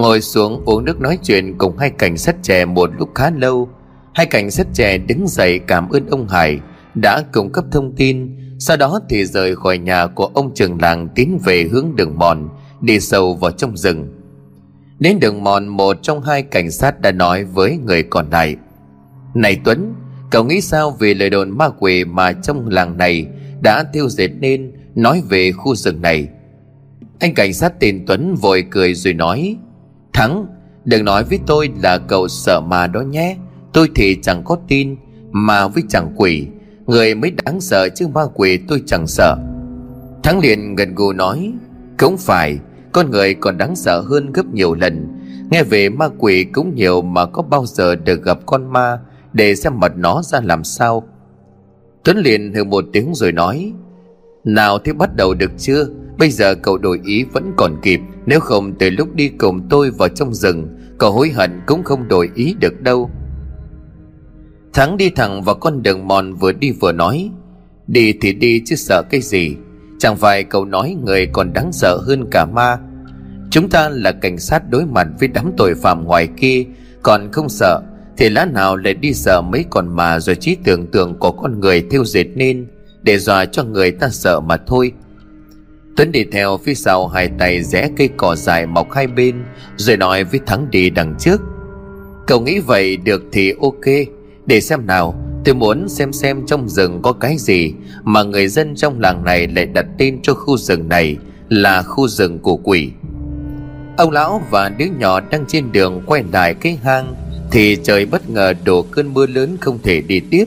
Ngồi xuống uống nước nói chuyện cùng hai cảnh sát trẻ một lúc khá lâu. Hai cảnh sát trẻ đứng dậy cảm ơn ông Hải, Đã cung cấp thông tin. Sau đó thì rời khỏi nhà của ông trường làng tiến về hướng đường mòn, Đi sâu vào trong rừng. Đến đường mòn, một trong hai cảnh sát đã nói với người còn lại, Này Tuấn, Cậu nghĩ sao về lời đồn ma quỷ mà trong làng này Đã tiêu diệt nên nói về khu rừng này? Anh cảnh sát tên Tuấn vội cười rồi nói Thắng. Đừng nói với tôi là cậu sợ ma đó nhé. Tôi thì chẳng có tin Mà với chẳng quỷ. Người mới đáng sợ chứ ma quỷ tôi chẳng sợ. Thắng liền gần gù nói, Cũng phải, Con người còn đáng sợ hơn gấp nhiều lần. Nghe về ma quỷ cũng nhiều Mà có bao giờ được gặp con ma Để xem mặt nó ra làm sao. Tuấn liền hừ một tiếng rồi nói nào thế bắt đầu được chưa? Bây giờ cậu đổi ý vẫn còn kịp. Nếu không, từ lúc đi cùng tôi vào trong rừng, Cậu hối hận cũng không đổi ý được đâu. Thắng đi thẳng vào con đường mòn vừa đi vừa nói. Đi thì đi chứ sợ cái gì. Chẳng phải cậu nói người còn đáng sợ hơn cả ma. Chúng ta là cảnh sát đối mặt với đám tội phạm ngoài kia. Còn không sợ, Thì lẽ nào lại đi sợ mấy con mà Rồi trí tưởng tượng của con người thiêu diệt nên? Để dọa cho người ta sợ mà thôi. Tuấn đi theo phía sau hai tay rẽ cây cỏ dài mọc hai bên, Rồi nói với Thắng đi đằng trước. Cậu nghĩ vậy được thì ok, Để xem nào, Tôi muốn xem xem trong rừng có cái gì Mà người dân trong làng này lại đặt tên cho khu rừng này Là khu rừng của quỷ. Ông lão và đứa nhỏ đang trên đường quay lại cái hang Thì trời bất ngờ đổ cơn mưa lớn không thể đi tiếp.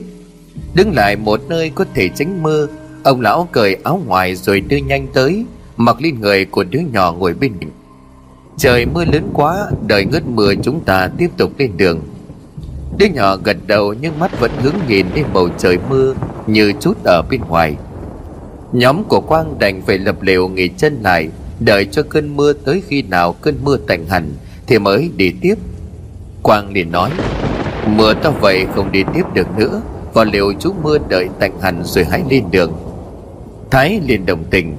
Đứng lại một nơi có thể tránh mưa, Ông lão cởi áo ngoài rồi đưa nhanh tới, Mặc lên người của đứa nhỏ ngồi bên mình. Trời mưa lớn quá, Đợi ngớt mưa chúng ta tiếp tục lên đường. Đứa nhỏ gật đầu nhưng mắt vẫn hướng nhìn lên bầu trời mưa Như chút ở bên ngoài. Nhóm của Quang đành phải lập lều nghỉ chân lại, Đợi cho cơn mưa tới khi nào cơn mưa tạnh hẳn Thì mới đi tiếp. Quang liền nói, Mưa to vậy không đi tiếp được nữa. Vào liều chú mưa đợi tạnh hẳn rồi hãy lên đường. Thái liền đồng tình,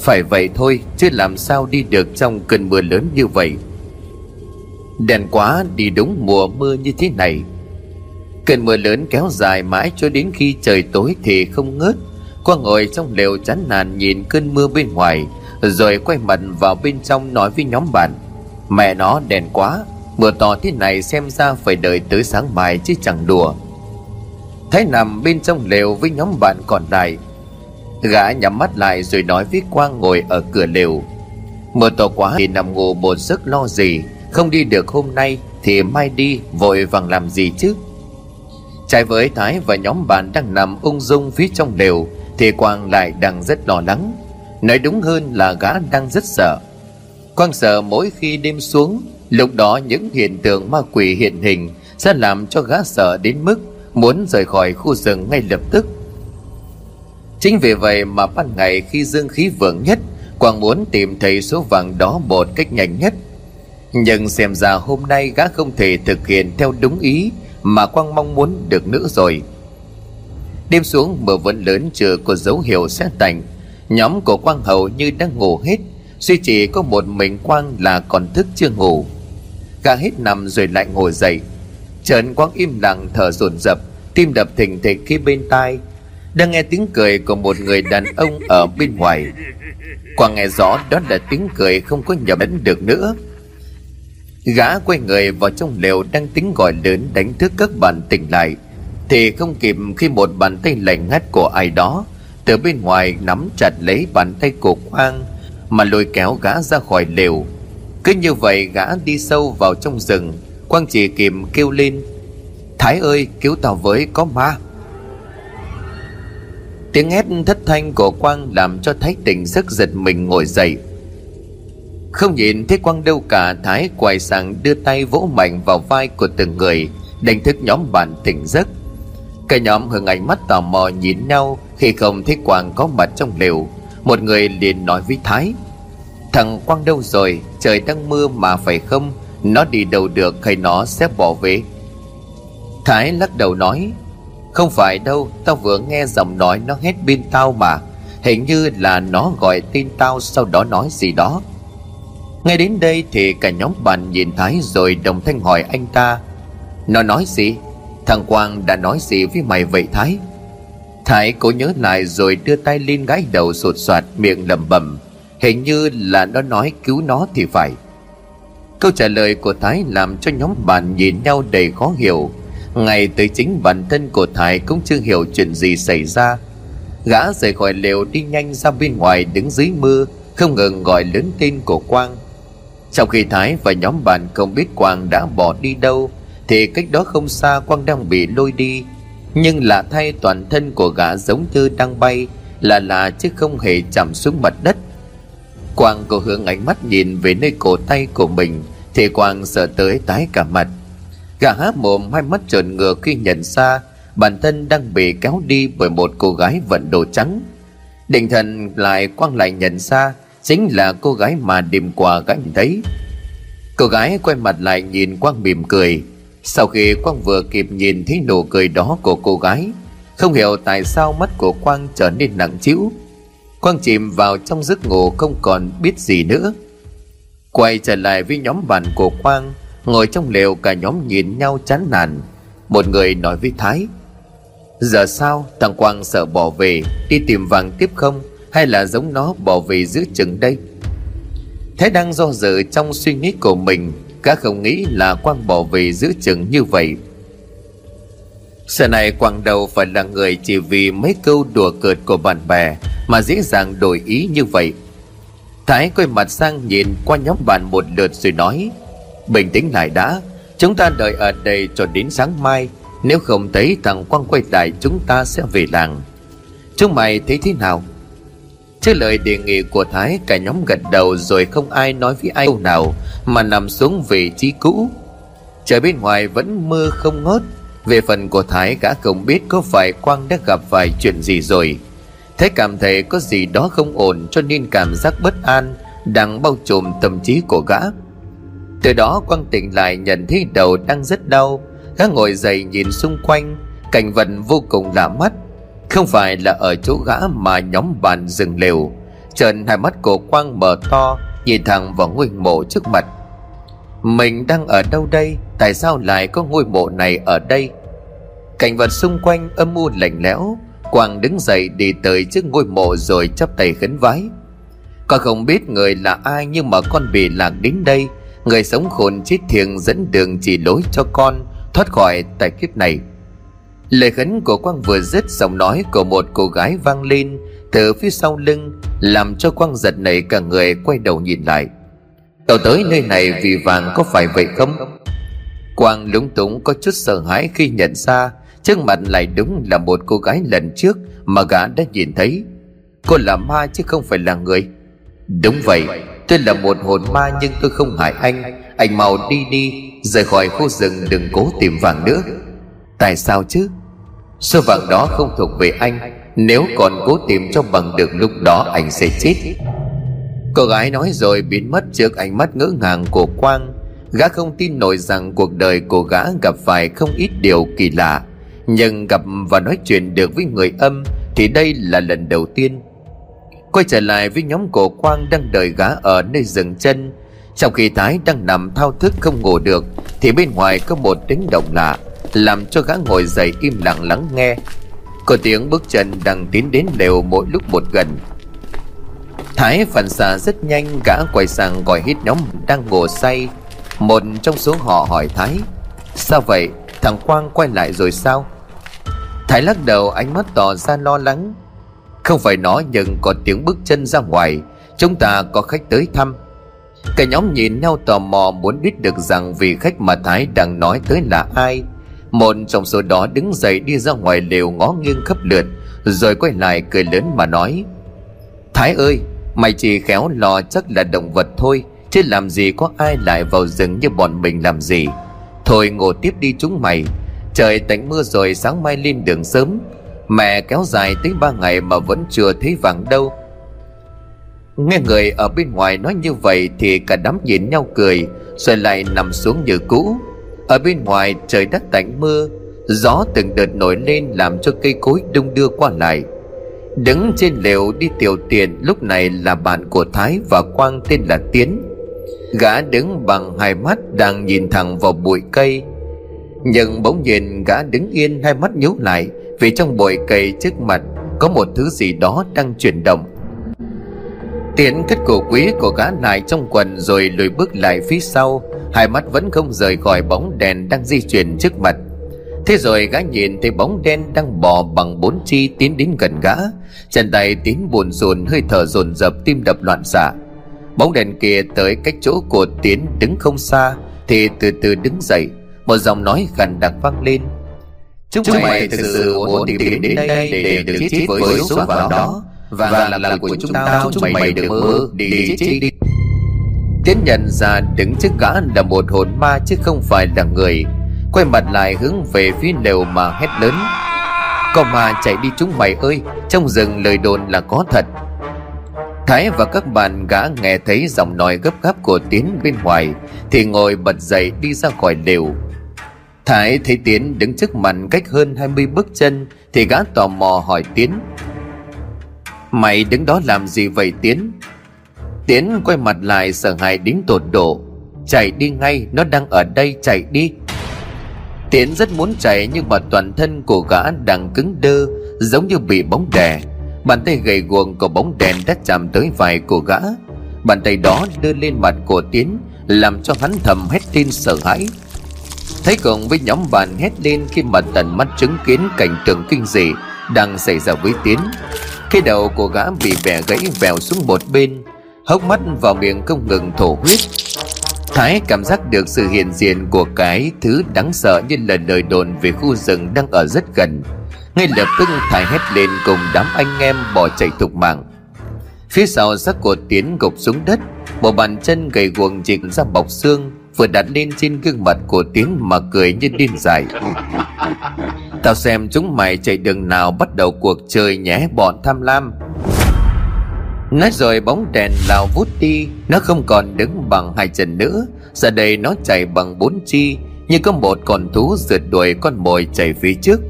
Phải vậy thôi chứ làm sao đi được trong cơn mưa lớn như vậy. Đèn quá đi đúng mùa mưa như thế này. Cơn mưa lớn kéo dài mãi cho đến khi trời tối thì không ngớt. Quang ngồi trong lều chán nản nhìn cơn mưa bên ngoài, Rồi quay mặt vào bên trong nói với nhóm bạn. Mẹ nó, đèn quá, Mưa to thế này xem ra phải đợi tới sáng mai chứ chẳng đùa. Thái nằm bên trong lều với nhóm bạn còn lại. Gã nhắm mắt lại rồi nói với Quang ngồi ở cửa lều. Mưa to quá thì nằm ngủ một giấc lo gì. Không đi được hôm nay Thì mai đi, vội vàng làm gì chứ? Trái với Thái và nhóm bạn đang nằm ung dung phía trong lều Thì Quang lại đang rất lo lắng. Nói đúng hơn là gã đang rất sợ. Quang sợ mỗi khi đêm xuống, Lúc đó những hiện tượng ma quỷ hiện hình Sẽ làm cho gã sợ đến mức Muốn rời khỏi khu rừng ngay lập tức. Chính vì vậy mà ban ngày khi dương khí vượng nhất, Quang muốn tìm thấy số vàng đó một cách nhanh nhất. Nhưng xem ra hôm nay gã không thể thực hiện theo đúng ý Mà Quang mong muốn được nữa rồi. Đêm xuống mưa vẫn lớn chưa có dấu hiệu sẽ tạnh. Nhóm của Quang hầu như đang ngủ hết, Duy chỉ có một mình Quang là còn thức chưa ngủ. Gã hết nằm rồi lại ngồi dậy. Trần Quang im lặng thở dồn dập. Tim đập thình thịch khi bên tai, Đang nghe tiếng cười của một người đàn ông ở bên ngoài. Quang nghe rõ đó là tiếng cười không có nhầm đến được nữa. Gã quay người vào trong lều đang tính gọi lớn đánh thức các bạn tỉnh lại, Thì không kịp khi một bàn tay lạnh ngắt của ai đó Từ bên ngoài nắm chặt lấy bàn tay của Quang Mà lôi kéo gã ra khỏi lều. Cứ như vậy gã đi sâu vào trong rừng, Quang chỉ kịp kêu lên Thái ơi, cứu tao với, có ma. Tiếng hét thất thanh của Quang làm cho Thái tỉnh giấc giật mình ngồi dậy. Không nhìn thấy Quang đâu cả, Thái quay sang đưa tay vỗ mạnh vào vai của từng người, Đánh thức nhóm bạn tỉnh giấc. Cả nhóm hướng ánh mắt tò mò nhìn nhau Khi không thấy Quang có mặt trong lều. Một người liền nói với Thái, Thằng Quang đâu rồi? Trời đang mưa mà phải không? Nó đi đâu được hay nó sẽ bỏ về? Thái lắc đầu nói, Không phải đâu, Tao vừa nghe giọng nói nó hét bên tao mà, Hình như là nó gọi tên tao Sau đó nói gì đó. Ngay đến đây thì cả nhóm bạn nhìn Thái Rồi đồng thanh hỏi anh ta, Nó nói gì? Thằng Quang đã nói gì với mày vậy Thái? Thái cố nhớ lại rồi đưa tay lên gái đầu sột soạt miệng lẩm bẩm, Hình như là nó nói cứu nó thì phải. Câu trả lời của Thái làm cho nhóm bạn nhìn nhau đầy khó hiểu ngay tới chính bản thân của Thái cũng chưa hiểu chuyện gì xảy ra. Gã rời khỏi lều đi nhanh ra bên ngoài đứng dưới mưa, Không ngừng gọi lớn tên của Quang. Trong khi Thái và nhóm bạn không biết Quang đã bỏ đi đâu, Thì cách đó không xa Quang đang bị lôi đi. Nhưng lạ thay toàn thân của gã giống như đang bay Là lạ chứ không hề chạm xuống mặt đất. Quang có hướng ánh mắt nhìn về nơi cổ tay của mình, Thì Quang sợ tới tái cả mặt. Gã há mồm hai mắt trợn ngược khi nhận ra Bản thân đang bị kéo đi bởi một cô gái vận đồ trắng. Định thần lại quang lại nhận ra Chính là cô gái mà đêm qua gã nhìn thấy. Cô gái quay mặt lại nhìn Quang mỉm cười. Sau khi Quang vừa kịp nhìn thấy nụ cười đó của cô gái, Không hiểu tại sao mắt của Quang trở nên nặng trĩu. Quang chìm vào trong giấc ngủ không còn biết gì nữa. Quay trở lại với nhóm bạn của Quang Ngồi trong lều, cả nhóm nhìn nhau chán nản. Một người nói với Thái, Giờ sao? Thằng Quang sợ bỏ về, Đi tìm vàng tiếp không? Hay là giống nó bỏ về giữa chừng đây? Thái đang do dự trong suy nghĩ của mình Cả không nghĩ là Quang bỏ về giữa chừng như vậy. Sợ này Quang đầu phải là người chỉ vì mấy câu đùa cợt của bạn bè Mà dễ dàng đổi ý như vậy. Thái quay mặt sang nhìn qua nhóm bạn một lượt rồi nói Bình tĩnh lại đã. Chúng ta đợi ở đây cho đến sáng mai. Nếu không thấy thằng Quang quay lại, Chúng ta sẽ về làng. Chúng mày thấy thế nào? Trước lời đề nghị của Thái, Cả nhóm gật đầu rồi không ai nói với ai câu nào, Mà nằm xuống vị trí cũ. Trời bên ngoài vẫn mưa không ngớt. Về phần của Thái, gã không biết Có phải Quang đã gặp phải chuyện gì rồi. Thế cảm thấy có gì đó không ổn, Cho nên cảm giác bất an Đang bao trùm tâm trí của gã từ đó quang tỉnh lại nhận thấy đầu đang rất đau. Gã ngồi dậy nhìn xung quanh, Cảnh vật vô cùng lạ mắt. Không phải là ở chỗ gã mà nhóm bạn dừng lều. Trần hai mắt của Quang mở to, Nhìn thẳng vào ngôi mộ trước mặt. Mình đang ở đâu đây? Tại sao lại có ngôi mộ này ở đây? Cảnh vật xung quanh âm u lạnh lẽo. Quang đứng dậy đi tới trước ngôi mộ rồi chắp tay khấn vái. Con không biết người là ai nhưng mà con bị lạc đến đây. Người sống khôn chết thiêng dẫn đường chỉ lối cho con, Thoát khỏi tại kiếp này. Lời khấn của Quang vừa dứt, giọng nói của một cô gái vang lên Từ phía sau lưng, Làm cho Quang giật nảy cả người, quay đầu nhìn lại. Cậu tới nơi này vì vàng có phải vậy không? Quang lúng túng có chút sợ hãi khi nhận ra, Trước mặt lại đúng là một cô gái lần trước Mà gã đã nhìn thấy. Cô là ma chứ không phải là người. Đúng vậy. Tôi là một hồn ma nhưng tôi không hại anh. Anh mau đi đi, Rời khỏi khu rừng, đừng cố tìm vàng nữa. Tại sao chứ? Số vàng đó không thuộc về anh. Nếu còn cố tìm cho bằng được lúc đó, anh sẽ chết. Cô gái nói rồi biến mất trước ánh mắt ngỡ ngàng của Quang. Gã không tin nổi rằng cuộc đời của gã gặp phải không ít điều kỳ lạ. Nhưng gặp và nói chuyện được với người âm Thì đây là lần đầu tiên. Quay trở lại với nhóm cổ Quang đang đợi gã ở nơi dừng chân. Trong khi Thái đang nằm thao thức không ngủ được, Thì bên ngoài có một tiếng động lạ, Làm cho gã ngồi dậy im lặng lắng nghe. Có tiếng bước chân đang tiến đến đều mỗi lúc một gần. Thái phản xạ rất nhanh, Gã quay sang gọi hít nhóm đang ngủ say. Một trong số họ hỏi Thái, Sao vậy? Thằng Quang quay lại rồi sao? Thái lắc đầu, ánh mắt tỏ ra lo lắng. Không phải nó nhưng có tiếng bước chân ra ngoài. Chúng ta có khách tới thăm. Cả nhóm nhìn nhau tò mò muốn biết được rằng vị khách mà Thái đang nói tới là ai. Một trong số đó đứng dậy đi ra ngoài lều ngó nghiêng khắp lượt, Rồi quay lại cười lớn mà nói, Thái ơi, Mày chỉ khéo lò chắc là động vật thôi, Chứ làm gì có ai lại vào rừng như bọn mình làm gì. Thôi ngồi tiếp đi chúng mày. Trời tạnh mưa rồi sáng mai lên đường sớm. Mẹ kéo dài tới ba ngày mà vẫn chưa thấy vàng đâu. Nghe người ở bên ngoài nói như vậy Thì cả đám nhìn nhau cười, Rồi lại nằm xuống như cũ. Ở bên ngoài trời đất tạnh mưa, Gió từng đợt nổi lên Làm cho cây cối đung đưa qua lại. Đứng trên lều đi tiểu tiền Lúc này là bạn của Thái và Quang tên là Tiến. Gã đứng bằng hai mắt Đang nhìn thẳng vào bụi cây, Nhưng bỗng nhìn gã đứng yên Hai mắt nhíu lại vì trong bụi cây trước mặt Có một thứ gì đó đang chuyển động. Tiến cất cổ quý của gã lại trong quần Rồi lùi bước lại phía sau, Hai mắt vẫn không rời khỏi bóng đèn Đang di chuyển trước mặt. Thế rồi gã nhìn thấy bóng đen đang bò bằng bốn chi tiến đến gần gã, Chân tay tiến buồn rùn hơi thở dồn dập, tim đập loạn xạ. Bóng đèn kia tới cách chỗ của Tiến đứng không xa, Thì từ từ đứng dậy, Một giọng nói gần đặc vang lên. Chúng, chúng mày thực sự muốn tìm đến đến đây để được chết với số vào đó. Và là là của chúng tao chúng mày được mơ đi chết đi. Tiến nhận ra đứng trước gã là một hồn ma chứ không phải là người. Quay mặt lại hướng về phía lều mà hét lớn. Có mà chạy đi chúng mày ơi Trong rừng lời đồn là có thật. Thái và các bạn gã nghe thấy giọng nói gấp gáp của Tiến bên ngoài Thì ngồi bật dậy đi ra khỏi lều Thái thấy Tiến đứng trước mặt cách hơn 20 bước chân Thì gã tò mò hỏi Tiến. Mày đứng đó làm gì vậy Tiến? Tiến quay mặt lại sợ hãi đến tột độ. Chạy đi ngay, nó đang ở đây, chạy đi. Tiến rất muốn chạy nhưng mà toàn thân của gã đang cứng đơ, Giống như bị bóng đè. Bàn tay gầy guồng của bóng đèn đã chạm tới vai của gã. Bàn tay đó đưa lên mặt của Tiến, Làm cho hắn thầm hét tin sợ hãi. Thấy cùng với nhóm bạn hét lên khi mà tận mắt chứng kiến cảnh tượng kinh dị đang xảy ra với Tiến. Cái đầu của gã bị bẻ gãy vèo xuống một bên, Hốc mắt vào miệng không ngừng thổ huyết. Thái cảm giác được sự hiện diện của cái thứ đáng sợ như là lời đồn về khu rừng đang ở rất gần. Ngay lập tức Thái hét lên cùng đám anh em bỏ chạy thục mạng. Phía sau xác của Tiến gục xuống đất, Một bàn chân gầy guồng chỉnh ra bọc xương. Vừa đặt lên trên gương mặt của Tiến mà cười như điên dại. Tao xem chúng mày chạy đường nào bắt đầu cuộc chơi nhé, bọn tham lam. Nói rồi bóng đèn lao vút đi, Nó không còn đứng bằng hai chân nữa. Giờ đây nó chạy bằng bốn chi, Như có một con thú rượt đuổi con mồi chạy phía trước.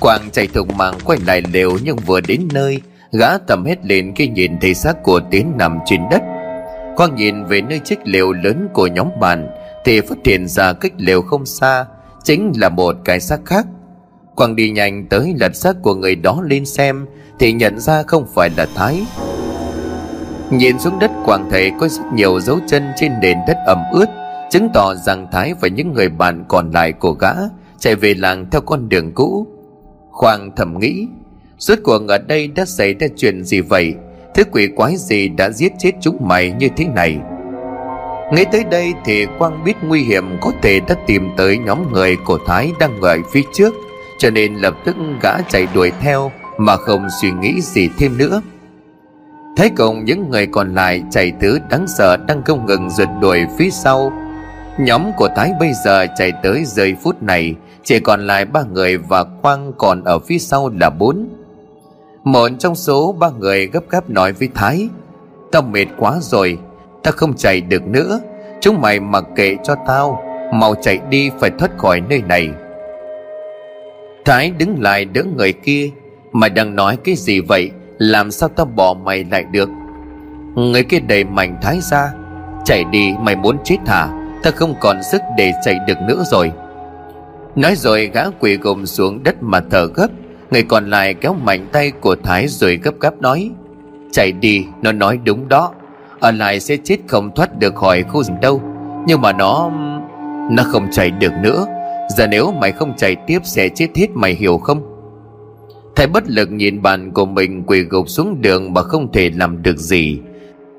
Quang chạy thục mạng quay lại lều nhưng vừa đến nơi, Gã tầm hết lên khi nhìn thấy xác của Tiến nằm trên đất. Quang nhìn về nơi chiếc lều lớn của nhóm bạn Thì phát hiện ra cách lều không xa Chính là một cái xác khác. Quang đi nhanh tới lật xác của người đó lên xem Thì nhận ra không phải là Thái. Nhìn xuống đất Quang thấy có rất nhiều dấu chân trên nền đất ẩm ướt, Chứng tỏ rằng Thái và những người bạn còn lại của gã Chạy về làng theo con đường cũ. Khoang thầm nghĩ, Rốt cuộc ở đây đã xảy ra chuyện gì vậy? Thứ quỷ quái gì đã giết chết chúng mày như thế này? Ngay tới đây thì Quang biết nguy hiểm có thể đã tìm tới nhóm người của Thái đang ngợi phía trước, Cho nên lập tức gã chạy đuổi theo mà không suy nghĩ gì thêm nữa. Thấy cùng những người còn lại chạy tứ đáng sợ đang không ngừng rượt đuổi phía sau. Nhóm của Thái bây giờ chạy tới giây phút này, chỉ còn lại ba người và Quang còn ở phía sau là bốn. Một trong số ba người gấp gáp nói với Thái, Tao mệt quá rồi, Tao không chạy được nữa. Chúng mày mặc kệ cho tao, Mau chạy đi phải thoát khỏi nơi này. Thái đứng lại đỡ người kia Mà đang nói cái gì vậy? Làm sao tao bỏ mày lại được? Người kia đẩy mảnh Thái ra, Chạy đi, mày muốn chết hả? Ta không còn sức để chạy được nữa rồi. Nói rồi gã quỳ gồm xuống đất mà thở gấp. Người còn lại kéo mạnh tay của Thái rồi gấp gáp nói, Chạy đi, nó nói đúng đó. Ở lại sẽ chết không thoát được khỏi khu rừng đâu. Nhưng mà nó Nó không chạy được nữa. Giờ nếu mày không chạy tiếp sẽ chết hết, mày hiểu không? Thái bất lực nhìn bàn của mình quỳ gục xuống đường mà không thể làm được gì.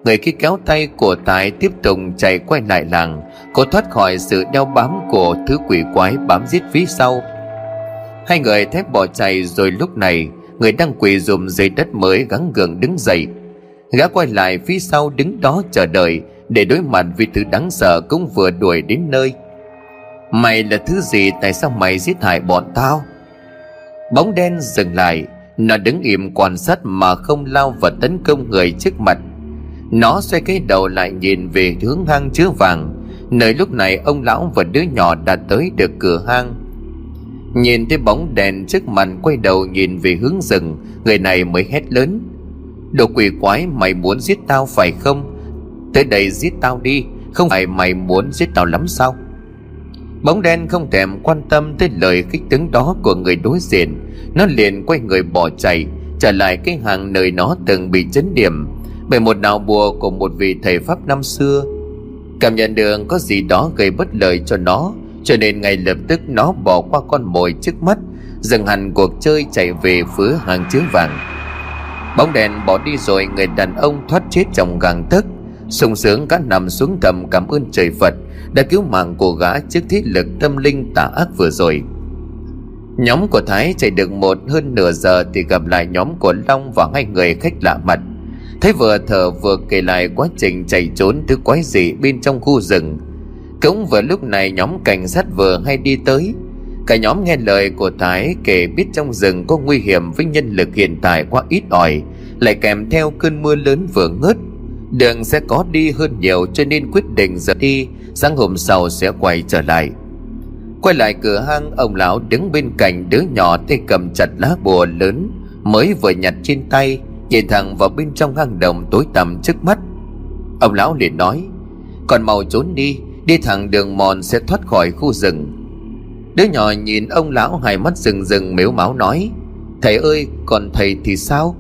Người kia kéo tay của Thái tiếp tục chạy quay lại làng Cô thoát khỏi sự đeo bám của thứ quỷ quái bám giết phía sau. Hai người thép bỏ chạy rồi lúc này, Người đang quỳ dùm dưới đất mới gắng gượng đứng dậy. Gã quay lại phía sau đứng đó chờ đợi, Để đối mặt với thứ đáng sợ cũng vừa đuổi đến nơi. Mày là thứ gì, tại sao mày giết hại bọn tao? Bóng đen dừng lại, Nó đứng im quan sát mà không lao vào tấn công người trước mặt. Nó xoay cái đầu lại nhìn về hướng hang chứa vàng, Nơi lúc này ông lão và đứa nhỏ đã tới được cửa hang. Nhìn thấy bóng đèn trước mặt quay đầu nhìn về hướng rừng, Người này mới hét lớn. Đồ quỷ quái, mày muốn giết tao phải không? Tới đây giết tao đi, Không phải mày muốn giết tao lắm sao? Bóng đen không thèm quan tâm tới lời khích tướng đó của người đối diện. Nó liền quay người bỏ chạy, Trở lại cái hàng nơi nó từng bị chấn điểm. Bởi một đạo bùa của một vị thầy Pháp năm xưa, Cảm nhận được có gì đó gây bất lợi cho nó. Cho nên ngay lập tức nó bỏ qua con mồi trước mắt, Dừng hẳn cuộc chơi chạy về phía hàng chứa vàng Bóng đèn bỏ đi rồi người đàn ông thoát chết trong găng tấc sung sướng gã nằm xuống thầm cảm ơn trời Phật, đã cứu mạng của gã trước thiết lực tâm linh tà ác vừa rồi. Nhóm của Thái chạy được một hơn nửa giờ thì gặp lại nhóm của Long và hai người khách lạ mặt. Thấy vừa thở vừa kể lại quá trình chạy trốn thứ quái dị bên trong khu rừng. Cũng vừa lúc này nhóm cảnh sát vừa hay đi tới. Cả nhóm nghe lời của Thái kể biết trong rừng có nguy hiểm với nhân lực hiện tại quá ít ỏi, lại kèm theo cơn mưa lớn vừa ngớt. Đường sẽ có đi hơn nhiều cho nên quyết định giờ đi Sáng hôm sau sẽ quay trở lại. Quay lại cửa hang Ông lão đứng bên cạnh đứa nhỏ tay cầm chặt lá bùa lớn Mới vừa nhặt trên tay Nhìn thẳng vào bên trong hang động tối tăm trước mắt. Ông lão liền nói Còn mau trốn đi Đi thẳng đường mòn sẽ thoát khỏi khu rừng. Đứa nhỏ nhìn ông lão hai mắt rừng rừng mếu máu nói, Thầy ơi, còn thầy thì sao?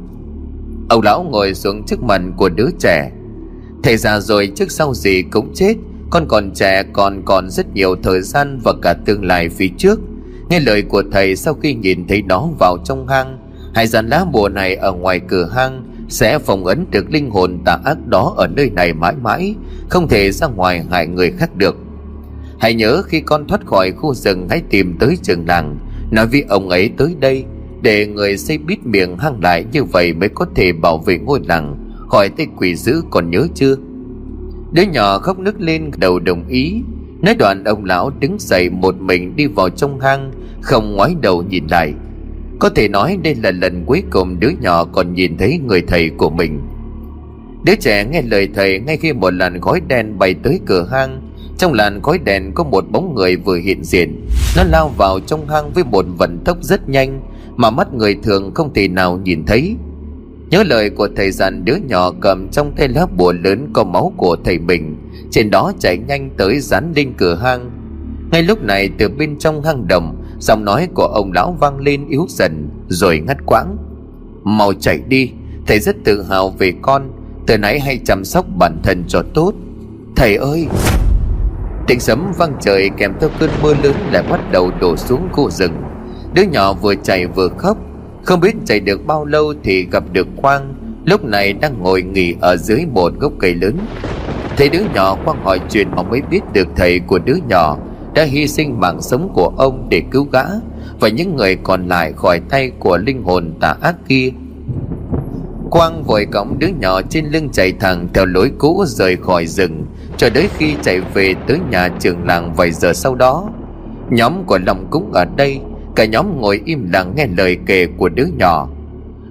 Ông lão ngồi xuống trước mặt của đứa trẻ. Thầy già rồi, trước sau gì cũng chết. Con còn trẻ, còn còn rất nhiều thời gian Và cả tương lai phía trước. Nghe lời của thầy, sau khi nhìn thấy nó vào trong hang, Hai dàn lá bùa này ở ngoài cửa hang sẽ phòng ấn được linh hồn tà ác đó Ở nơi này mãi mãi, Không thể ra ngoài hại người khác được. Hãy nhớ khi con thoát khỏi khu rừng, Hãy tìm tới trường làng. Nói với ông ấy tới đây, Để người xây bít miệng hang lại Như vậy mới có thể bảo vệ ngôi làng. Khỏi tay quỷ dữ còn nhớ chưa? Đứa nhỏ khóc nức lên đầu đồng ý. Nói đoạn ông lão đứng dậy một mình đi vào trong hang, Không ngoái đầu nhìn lại. Có thể nói đây là lần cuối cùng đứa nhỏ còn nhìn thấy người thầy của mình. Đứa trẻ nghe lời thầy ngay khi một làn khói đen bay tới cửa hang. Trong làn khói đen có một bóng người vừa hiện diện. Nó lao vào trong hang với một vận tốc rất nhanh, Mà mắt người thường không thể nào nhìn thấy. Nhớ lời của thầy dặn đứa nhỏ cầm trong tay lá bùa lớn có máu của thầy mình. Trên đó chạy nhanh tới dán lên cửa hang. Ngay lúc này, từ bên trong hang đồng Giọng nói của ông lão vang lên yếu dần, Rồi ngắt quãng. Mau chạy đi, Thầy rất tự hào về con, Từ nãy hay chăm sóc bản thân cho tốt. Thầy ơi! Tiếng sấm vang trời kèm theo cơn mưa lớn lại bắt đầu đổ xuống khu rừng. Đứa nhỏ vừa chạy vừa khóc, không biết chạy được bao lâu thì gặp được Quang, Lúc này đang ngồi nghỉ ở dưới một gốc cây lớn. Thấy đứa nhỏ Quang hỏi chuyện mà mới biết được thầy của đứa nhỏ đã hy sinh mạng sống của ông để cứu gã Và những người còn lại khỏi tay của linh hồn tà ác kia. Quang vội cõng đứa nhỏ trên lưng chạy thẳng theo lối cũ rời khỏi rừng, Cho đến khi chạy về tới nhà trường làng vài giờ sau đó. Nhóm của Long cũng ở đây, Cả nhóm ngồi im lặng nghe lời kể của đứa nhỏ.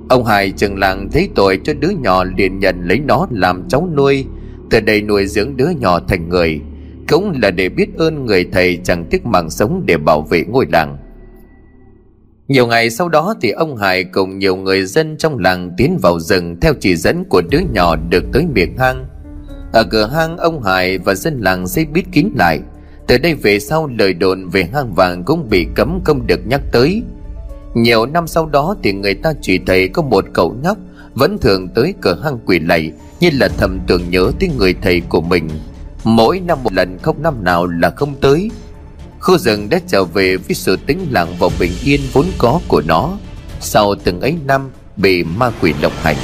Ông Hải trường làng thấy tội cho đứa nhỏ liền nhận lấy nó làm cháu nuôi, Từ đây nuôi dưỡng đứa nhỏ thành người. Cũng là để biết ơn người thầy chẳng tiếc mạng sống để bảo vệ ngôi làng. Nhiều ngày sau đó thì ông Hải cùng nhiều người dân trong làng tiến vào rừng Theo chỉ dẫn của đứa nhỏ được tới miệng hang. Ở cửa hang, ông Hải và dân làng xây bít kín lại. Từ đây về sau, lời đồn về hang vàng cũng bị cấm không được nhắc tới. Nhiều năm sau đó thì người ta chỉ thấy có một cậu nhóc Vẫn thường tới cửa hang quỷ lạy Như là thầm tưởng nhớ tới người thầy của mình. Mỗi năm một lần không năm nào là không tới. Khu rừng đã trở về với sự tĩnh lặng và bình yên vốn có của nó. Sau từng ấy năm bị ma quỷ độc hành